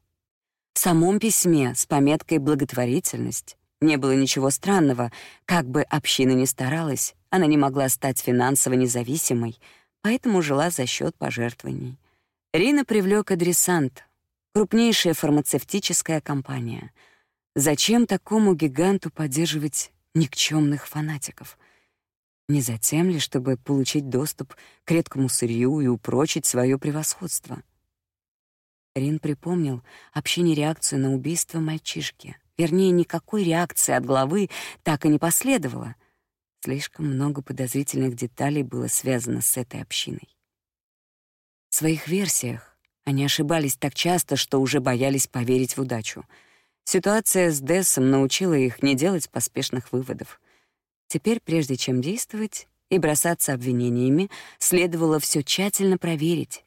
В самом письме с пометкой «благотворительность» не было ничего странного, как бы община ни старалась, она не могла стать финансово независимой, поэтому жила за счет пожертвований. Рина привлек адресант, крупнейшая фармацевтическая компания. Зачем такому гиганту поддерживать никчемных фанатиков? Не затем ли, чтобы получить доступ к редкому сырью и упрочить свое превосходство? Рин припомнил общение реакцию на убийство мальчишки. Вернее, никакой реакции от главы так и не последовало — Слишком много подозрительных деталей было связано с этой общиной. В своих версиях они ошибались так часто, что уже боялись поверить в удачу. Ситуация с Дессом научила их не делать поспешных выводов. Теперь, прежде чем действовать и бросаться обвинениями, следовало все тщательно проверить.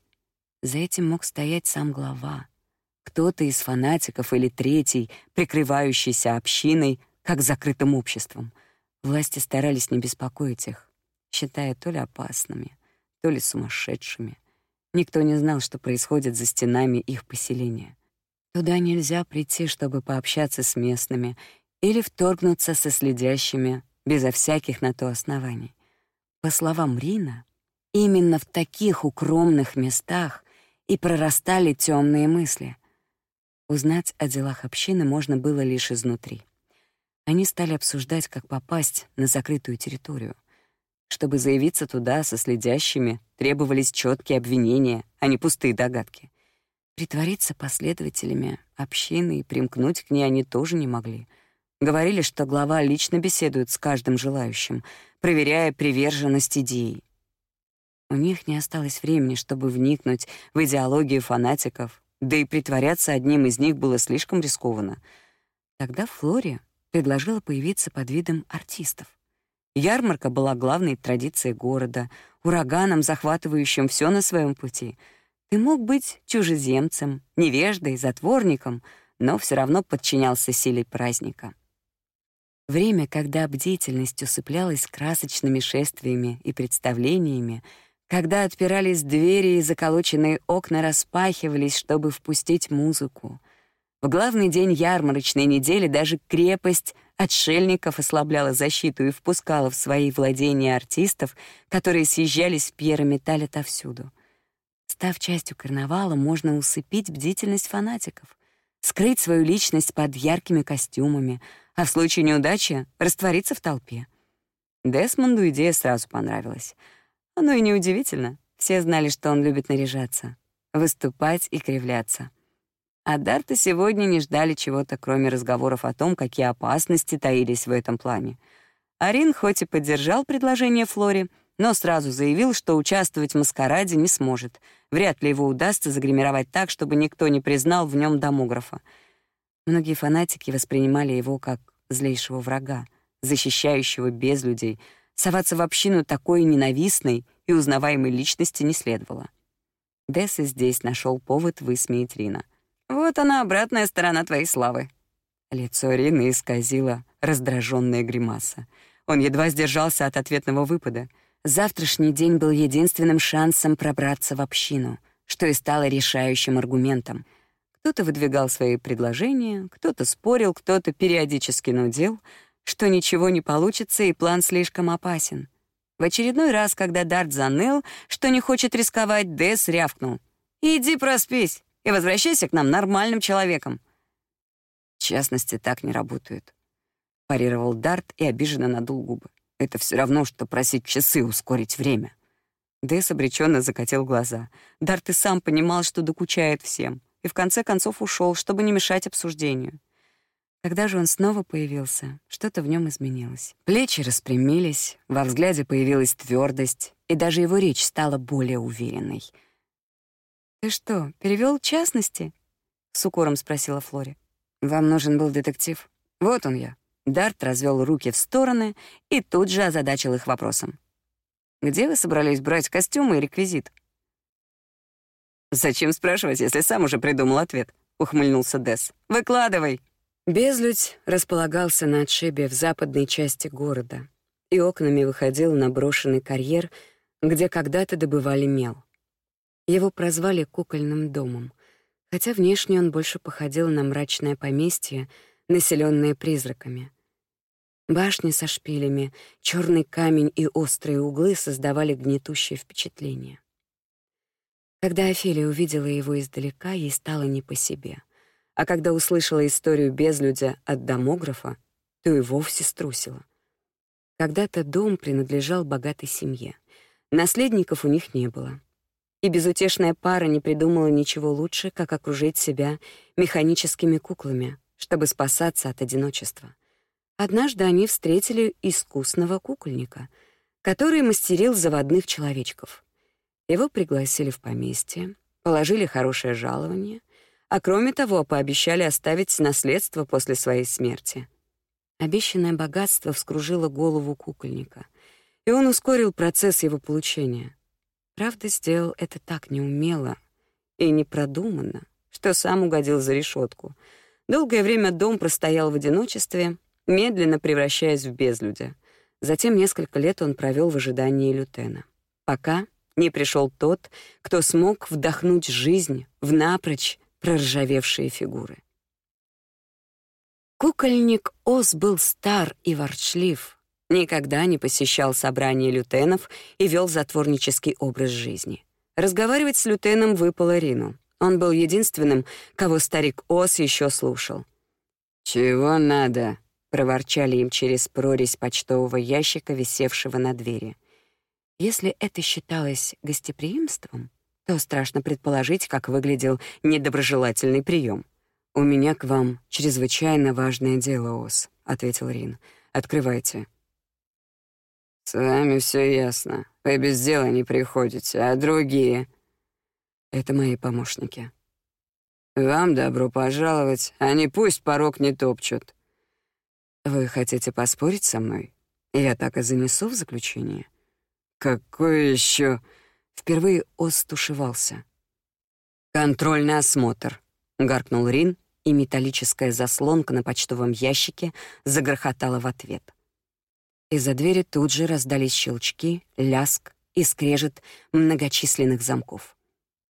За этим мог стоять сам глава. Кто-то из фанатиков или третий, прикрывающийся общиной, как закрытым обществом — Власти старались не беспокоить их, считая то ли опасными, то ли сумасшедшими. Никто не знал, что происходит за стенами их поселения. Туда нельзя прийти, чтобы пообщаться с местными или вторгнуться со следящими безо всяких на то оснований. По словам Рина, именно в таких укромных местах и прорастали темные мысли. Узнать о делах общины можно было лишь изнутри. Они стали обсуждать, как попасть на закрытую территорию. Чтобы заявиться туда со следящими, требовались четкие обвинения, а не пустые догадки. Притвориться последователями общины и примкнуть к ней они тоже не могли. Говорили, что глава лично беседует с каждым желающим, проверяя приверженность идеи. У них не осталось времени, чтобы вникнуть в идеологию фанатиков, да и притворяться одним из них было слишком рискованно. Тогда Флори предложила появиться под видом артистов. Ярмарка была главной традицией города, ураганом, захватывающим все на своем пути. Ты мог быть чужеземцем, невеждой, затворником, но все равно подчинялся силе праздника. Время, когда бдительность усыплялась красочными шествиями и представлениями, когда отпирались двери и заколоченные окна распахивались, чтобы впустить музыку. В главный день ярмарочной недели даже крепость отшельников ослабляла защиту и впускала в свои владения артистов, которые съезжались в Пьеро-Металь отовсюду. Став частью карнавала, можно усыпить бдительность фанатиков, скрыть свою личность под яркими костюмами, а в случае неудачи раствориться в толпе. Десмонду идея сразу понравилась. Оно и неудивительно. Все знали, что он любит наряжаться, выступать и кривляться. А Дарта сегодня не ждали чего-то, кроме разговоров о том, какие опасности таились в этом плане. Арин хоть и поддержал предложение Флори, но сразу заявил, что участвовать в маскараде не сможет. Вряд ли его удастся загримировать так, чтобы никто не признал в нем домографа. Многие фанатики воспринимали его как злейшего врага, защищающего без людей. Соваться в общину такой ненавистной и узнаваемой личности не следовало. Десс и здесь нашел повод высмеять Рина — вот она, обратная сторона твоей славы. Лицо Рины исказило раздраженная гримаса. Он едва сдержался от ответного выпада. Завтрашний день был единственным шансом пробраться в общину, что и стало решающим аргументом. Кто-то выдвигал свои предложения, кто-то спорил, кто-то периодически нудил, что ничего не получится и план слишком опасен. В очередной раз, когда Дарт заныл, что не хочет рисковать, Дэс рявкнул. «Иди проспись, и возвращайся к нам нормальным человеком. В частности, так не работает. Парировал Дарт и обиженно надул губы. Это все равно, что просить часы ускорить время. Дэс обреченно закатил глаза. Дарт и сам понимал, что докучает всем, и в конце концов ушел, чтобы не мешать обсуждению. Когда же он снова появился, что-то в нем изменилось. Плечи распрямились, во взгляде появилась твердость, и даже его речь стала более уверенной — «Ты что, перевел частности?» — с укором спросила Флори. «Вам нужен был детектив? Вот он я». Дарт развел руки в стороны и тут же озадачил их вопросом. «Где вы собрались брать костюмы и реквизит?» «Зачем спрашивать, если сам уже придумал ответ?» — ухмыльнулся Десс. «Выкладывай!» Безлюдь располагался на отшибе в западной части города и окнами выходил на брошенный карьер, где когда-то добывали мел. Его прозвали кукольным домом, хотя внешне он больше походил на мрачное поместье, населенное призраками. Башни со шпилями, черный камень и острые углы создавали гнетущее впечатление. Когда Офелия увидела его издалека, ей стало не по себе. А когда услышала историю безлюдя от домографа, то и вовсе струсила. Когда-то дом принадлежал богатой семье. Наследников у них не было и безутешная пара не придумала ничего лучше, как окружить себя механическими куклами, чтобы спасаться от одиночества. Однажды они встретили искусного кукольника, который мастерил заводных человечков. Его пригласили в поместье, положили хорошее жалование, а кроме того, пообещали оставить наследство после своей смерти. Обещанное богатство вскружило голову кукольника, и он ускорил процесс его получения. Правда, сделал это так неумело и непродуманно, что сам угодил за решетку. Долгое время дом простоял в одиночестве, медленно превращаясь в безлюдя. Затем несколько лет он провел в ожидании лютена, пока не пришел тот, кто смог вдохнуть жизнь в напрочь проржавевшие фигуры. Кукольник Оз был стар и ворчлив, Никогда не посещал собрания лютенов и вел затворнический образ жизни. Разговаривать с лютеном выпало Рину. Он был единственным, кого старик Ос еще слушал. «Чего надо?» — проворчали им через прорезь почтового ящика, висевшего на двери. Если это считалось гостеприимством, то страшно предположить, как выглядел недоброжелательный прием. «У меня к вам чрезвычайно важное дело, Ос», — ответил Рин. «Открывайте». «С вами все ясно. Вы без дела не приходите, а другие...» «Это мои помощники». «Вам добро пожаловать, они пусть порог не топчут». «Вы хотите поспорить со мной? Я так и занесу в заключение». «Какой еще? Впервые Ос тушевался. «Контрольный осмотр», — гаркнул Рин, и металлическая заслонка на почтовом ящике загрохотала в ответ. Из-за двери тут же раздались щелчки, ляск и скрежет многочисленных замков.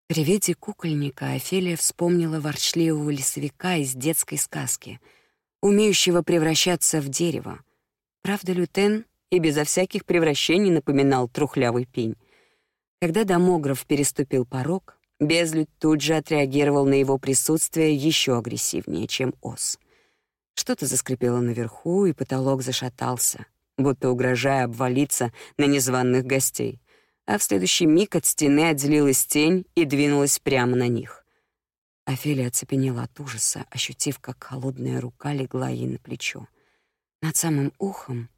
При виде кукольника Офелия вспомнила ворчливого лесовика из детской сказки, умеющего превращаться в дерево. Правда, Лютен и безо всяких превращений напоминал трухлявый пень. Когда домограф переступил порог, Безлюдь тут же отреагировал на его присутствие еще агрессивнее, чем ос. Что-то заскрипело наверху, и потолок зашатался, будто угрожая обвалиться на незваных гостей. А в следующий миг от стены отделилась тень и двинулась прямо на них. Офелия оцепенела от ужаса, ощутив, как холодная рука легла ей на плечо. Над самым ухом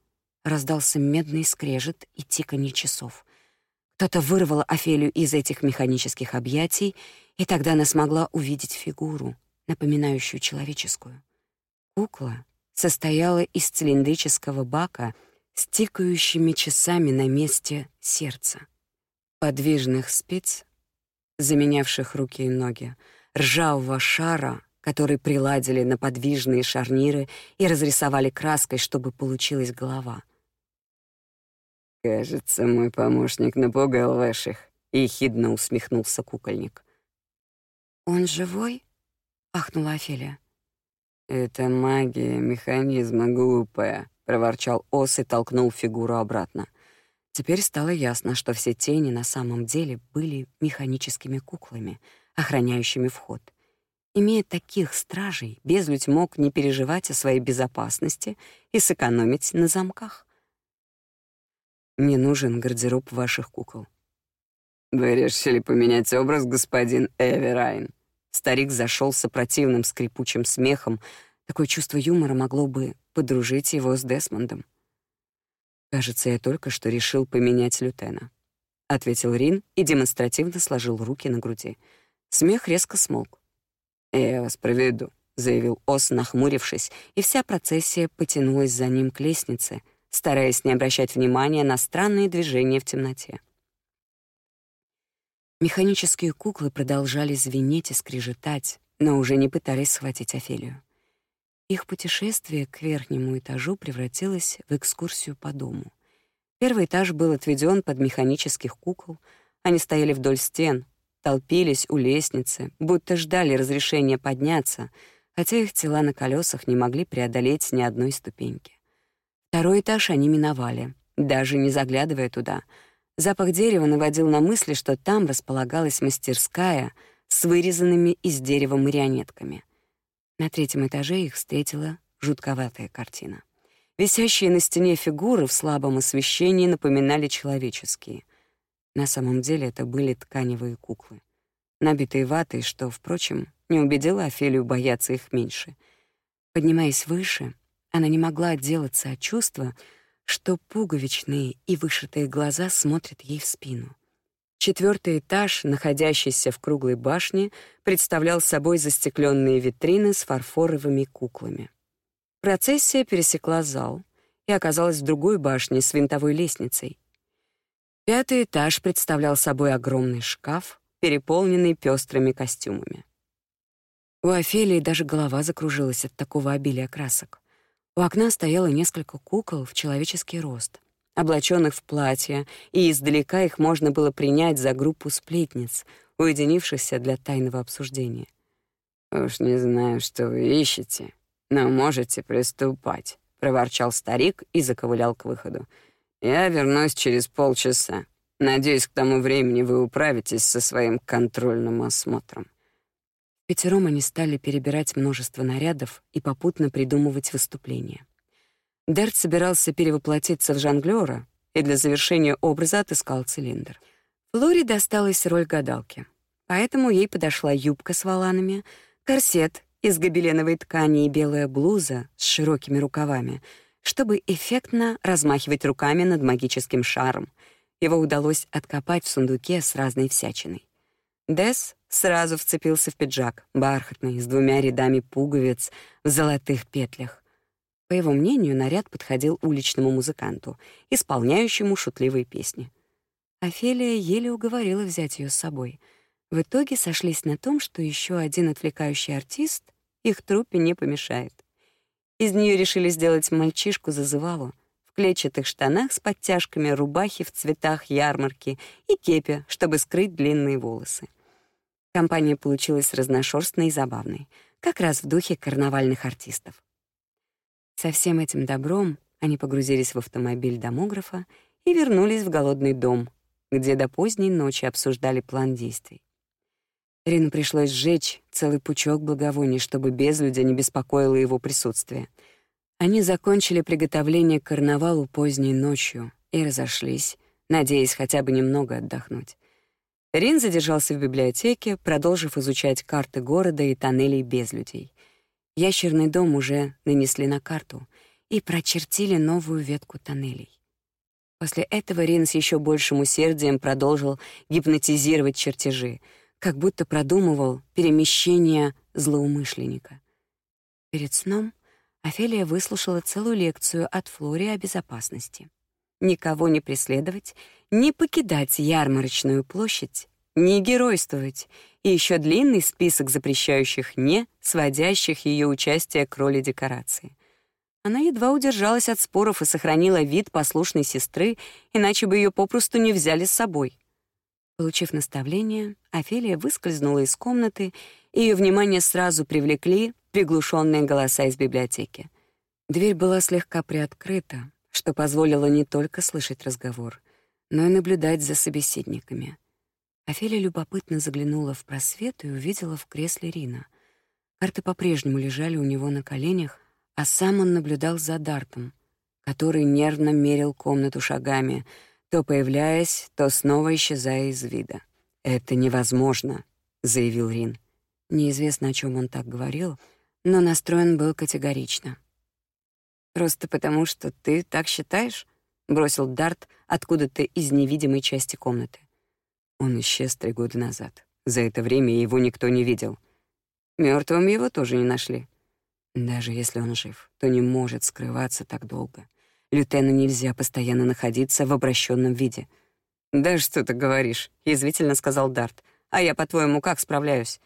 раздался медный скрежет и тиканье часов. Кто-то вырвал Офелию из этих механических объятий, и тогда она смогла увидеть фигуру, напоминающую человеческую. Кукла состояла из цилиндрического бака с тикающими часами на месте сердца. Подвижных спиц, заменявших руки и ноги, ржавого шара, который приладили на подвижные шарниры и разрисовали краской, чтобы получилась голова — «Кажется, мой помощник напугал ваших», — ехидно усмехнулся кукольник. «Он живой?» — ахнула Офелия. «Это магия механизма глупая», — проворчал Ос и толкнул фигуру обратно. Теперь стало ясно, что все тени на самом деле были механическими куклами, охраняющими вход. Имея таких стражей, Безлюдь мог не переживать о своей безопасности и сэкономить на замках. Мне нужен гардероб ваших кукол. Вы решили поменять образ, господин Эверайн? Старик зашел с противным скрипучим смехом. Такое чувство юмора могло бы подружить его с Десмондом. Кажется, я только что решил поменять лютена, ответил Рин и демонстративно сложил руки на груди. Смех резко смолк. Я вас проведу, заявил Ос, нахмурившись, и вся процессия потянулась за ним к лестнице — стараясь не обращать внимания на странные движения в темноте. Механические куклы продолжали звенеть и скрежетать, но уже не пытались схватить Офелию. Их путешествие к верхнему этажу превратилось в экскурсию по дому. Первый этаж был отведен под механических кукол. Они стояли вдоль стен, толпились у лестницы, будто ждали разрешения подняться, хотя их тела на колесах не могли преодолеть ни одной ступеньки. Второй этаж они миновали, даже не заглядывая туда. Запах дерева наводил на мысли, что там располагалась мастерская с вырезанными из дерева марионетками. На третьем этаже их встретила жутковатая картина. Висящие на стене фигуры в слабом освещении напоминали человеческие. На самом деле это были тканевые куклы, набитые ватой, что, впрочем, не убедило Офелию бояться их меньше. Поднимаясь выше, она не могла отделаться от чувства, что пуговичные и вышитые глаза смотрят ей в спину. Четвертый этаж, находящийся в круглой башне, представлял собой застекленные витрины с фарфоровыми куклами. Процессия пересекла зал и оказалась в другой башне с винтовой лестницей. Пятый этаж представлял собой огромный шкаф, переполненный пестрыми костюмами. У Офелии даже голова закружилась от такого обилия красок. У окна стояло несколько кукол в человеческий рост, облаченных в платья, и издалека их можно было принять за группу сплетниц, уединившихся для тайного обсуждения. «Уж не знаю, что вы ищете, но можете приступать», — проворчал старик и заковылял к выходу. «Я вернусь через полчаса. Надеюсь, к тому времени вы управитесь со своим контрольным осмотром». Пятером они стали перебирать множество нарядов и попутно придумывать выступления. Дерт собирался перевоплотиться в жонглёра и для завершения образа отыскал цилиндр. Флори досталась роль гадалки, поэтому ей подошла юбка с воланами, корсет из гобеленовой ткани и белая блуза с широкими рукавами, чтобы эффектно размахивать руками над магическим шаром. Его удалось откопать в сундуке с разной всячиной. Дес сразу вцепился в пиджак, бархатный, с двумя рядами пуговиц в золотых петлях. По его мнению, наряд подходил уличному музыканту, исполняющему шутливые песни. Офелия еле уговорила взять ее с собой. В итоге сошлись на том, что еще один отвлекающий артист их трупе не помешает. Из нее решили сделать мальчишку-зазывалу в клетчатых штанах с подтяжками, рубахи в цветах ярмарки и кепе, чтобы скрыть длинные волосы. Компания получилась разношерстной и забавной, как раз в духе карнавальных артистов. Со всем этим добром они погрузились в автомобиль домографа и вернулись в голодный дом, где до поздней ночи обсуждали план действий. Рину пришлось сжечь целый пучок благовоний, чтобы безлюдя не беспокоило его присутствие. Они закончили приготовление к карнавалу поздней ночью и разошлись, надеясь хотя бы немного отдохнуть. Рин задержался в библиотеке, продолжив изучать карты города и тоннелей без людей. Ящерный дом уже нанесли на карту и прочертили новую ветку тоннелей. После этого Рин с еще большим усердием продолжил гипнотизировать чертежи — как будто продумывал перемещение злоумышленника. Перед сном Офелия выслушала целую лекцию от Флори о безопасности. Никого не преследовать, не покидать ярмарочную площадь, не геройствовать, и еще длинный список запрещающих «не», сводящих ее участие к роли декорации. Она едва удержалась от споров и сохранила вид послушной сестры, иначе бы ее попросту не взяли с собой. Получив наставление, Офелия выскользнула из комнаты, и ее внимание сразу привлекли приглушенные голоса из библиотеки. Дверь была слегка приоткрыта, что позволило не только слышать разговор, но и наблюдать за собеседниками. Офелия любопытно заглянула в просвет и увидела в кресле Рина. Карты по-прежнему лежали у него на коленях, а сам он наблюдал за Дартом, который нервно мерил комнату шагами — то появляясь, то снова исчезая из вида. «Это невозможно», — заявил Рин. Неизвестно, о чем он так говорил, но настроен был категорично. «Просто потому, что ты так считаешь?» — бросил Дарт откуда-то из невидимой части комнаты. Он исчез три года назад. За это время его никто не видел. Мертвым его тоже не нашли. Даже если он жив, то не может скрываться так долго. Лютену нельзя постоянно находиться в обращенном виде. «Да что ты говоришь?» — язвительно сказал Дарт. «А я, по-твоему, как справляюсь?»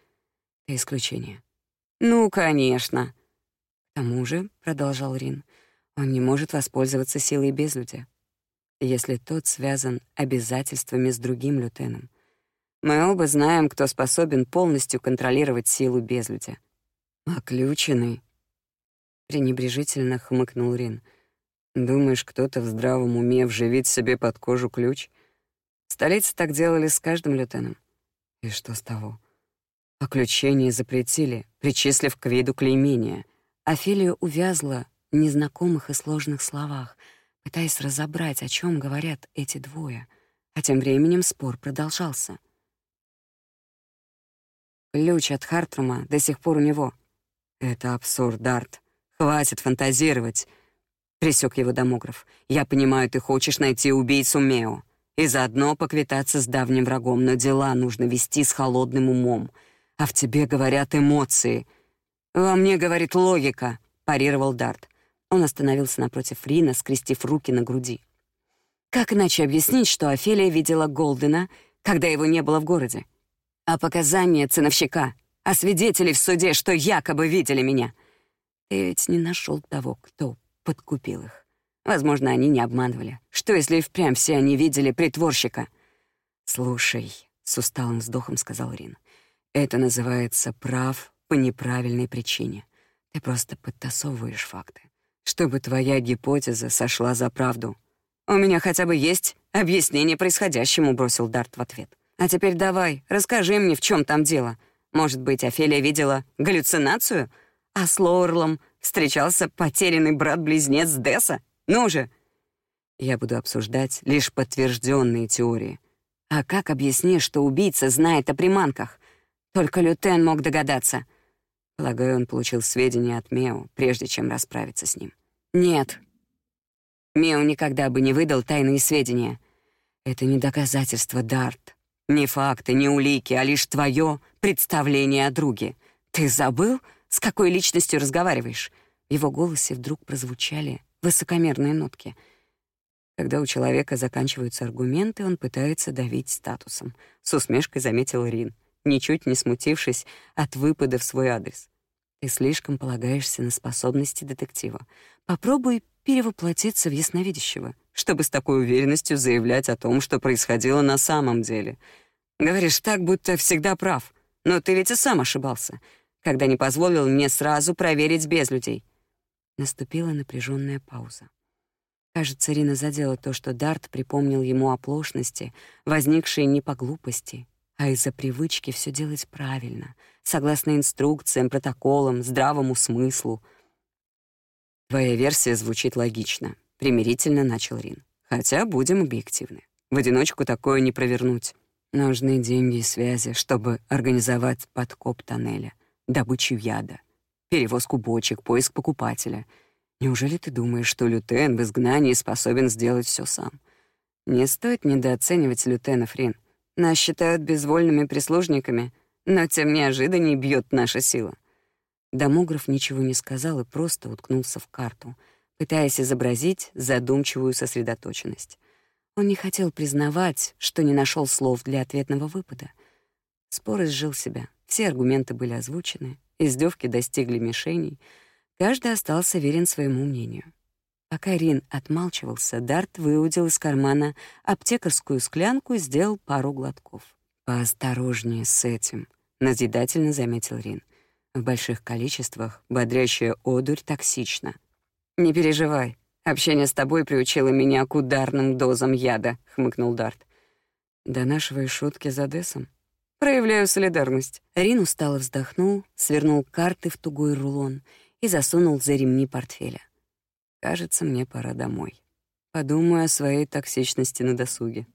«Ты исключение». «Ну, конечно». «К тому же», — продолжал Рин, — «он не может воспользоваться силой безлюдя, если тот связан обязательствами с другим лютеном. Мы оба знаем, кто способен полностью контролировать силу безлюдя». «Оключенный», — пренебрежительно хмыкнул Рин, — Думаешь, кто-то в здравом уме вживит себе под кожу ключ? В столице так делали с каждым лютеном. И что с того? Оключение запретили, причислив к виду клеймения. Офелия увязла в незнакомых и сложных словах, пытаясь разобрать, о чем говорят эти двое. А тем временем спор продолжался. Ключ от Хартрума до сих пор у него. Это абсурд, Дарт. Хватит фантазировать. Присек его домограф. «Я понимаю, ты хочешь найти убийцу Мео и заодно поквитаться с давним врагом, но дела нужно вести с холодным умом. А в тебе говорят эмоции. Во мне говорит логика», — парировал Дарт. Он остановился напротив Рина, скрестив руки на груди. Как иначе объяснить, что Офелия видела Голдена, когда его не было в городе? А показания ценовщика, а свидетелей в суде, что якобы видели меня? Ты ведь не нашел того, кто подкупил их. Возможно, они не обманывали. Что, если и впрямь все они видели притворщика? «Слушай», — с усталым вздохом сказал Рин, «это называется прав по неправильной причине. Ты просто подтасовываешь факты, чтобы твоя гипотеза сошла за правду. У меня хотя бы есть объяснение происходящему», — бросил Дарт в ответ. «А теперь давай, расскажи мне, в чем там дело. Может быть, Офелия видела галлюцинацию? А с Лоурлом встречался потерянный брат-близнец Десса? Ну же!» Я буду обсуждать лишь подтвержденные теории. А как объяснишь, что убийца знает о приманках? Только Лютен мог догадаться. Полагаю, он получил сведения от Мео, прежде чем расправиться с ним. Нет. Мео никогда бы не выдал тайные сведения. Это не доказательство, Дарт. Не факты, не улики, а лишь твое представление о друге. Ты забыл, с какой личностью разговариваешь?» В его голосе вдруг прозвучали высокомерные нотки. Когда у человека заканчиваются аргументы, он пытается давить статусом. С усмешкой заметил Рин, ничуть не смутившись от выпада в свой адрес. Ты слишком полагаешься на способности детектива. Попробуй перевоплотиться в ясновидящего, чтобы с такой уверенностью заявлять о том, что происходило на самом деле. Говоришь так, будто всегда прав. Но ты ведь и сам ошибался, когда не позволил мне сразу проверить без людей. Наступила напряженная пауза. Кажется, Рина задела то, что Дарт припомнил ему оплошности, возникшие не по глупости, а из-за привычки все делать правильно, согласно инструкциям, протоколам, здравому смыслу. «Твоя версия звучит логично», — примирительно начал Рин. «Хотя будем объективны. В одиночку такое не провернуть. Нужны деньги и связи, чтобы организовать подкоп тоннеля, добычу яда, перевозку бочек, поиск покупателя — Неужели ты думаешь, что Лютен в изгнании способен сделать все сам? Не стоит недооценивать Лютенов, Рин. Нас считают безвольными прислужниками, но тем неожиданней бьет наша сила. Домограф ничего не сказал и просто уткнулся в карту, пытаясь изобразить задумчивую сосредоточенность. Он не хотел признавать, что не нашел слов для ответного выпада. Спор изжил себя, все аргументы были озвучены, издевки достигли мишеней — Каждый остался верен своему мнению. Пока Рин отмалчивался, Дарт выудил из кармана аптекарскую склянку и сделал пару глотков. «Поосторожнее с этим», — назидательно заметил Рин. «В больших количествах бодрящая одурь токсична». «Не переживай, общение с тобой приучило меня к ударным дозам яда», — хмыкнул Дарт. «Донашивай шутки за Десом». «Проявляю солидарность». Рин устало вздохнул, свернул карты в тугой рулон — и засунул за ремни портфеля. Кажется, мне пора домой. Подумаю о своей токсичности на досуге.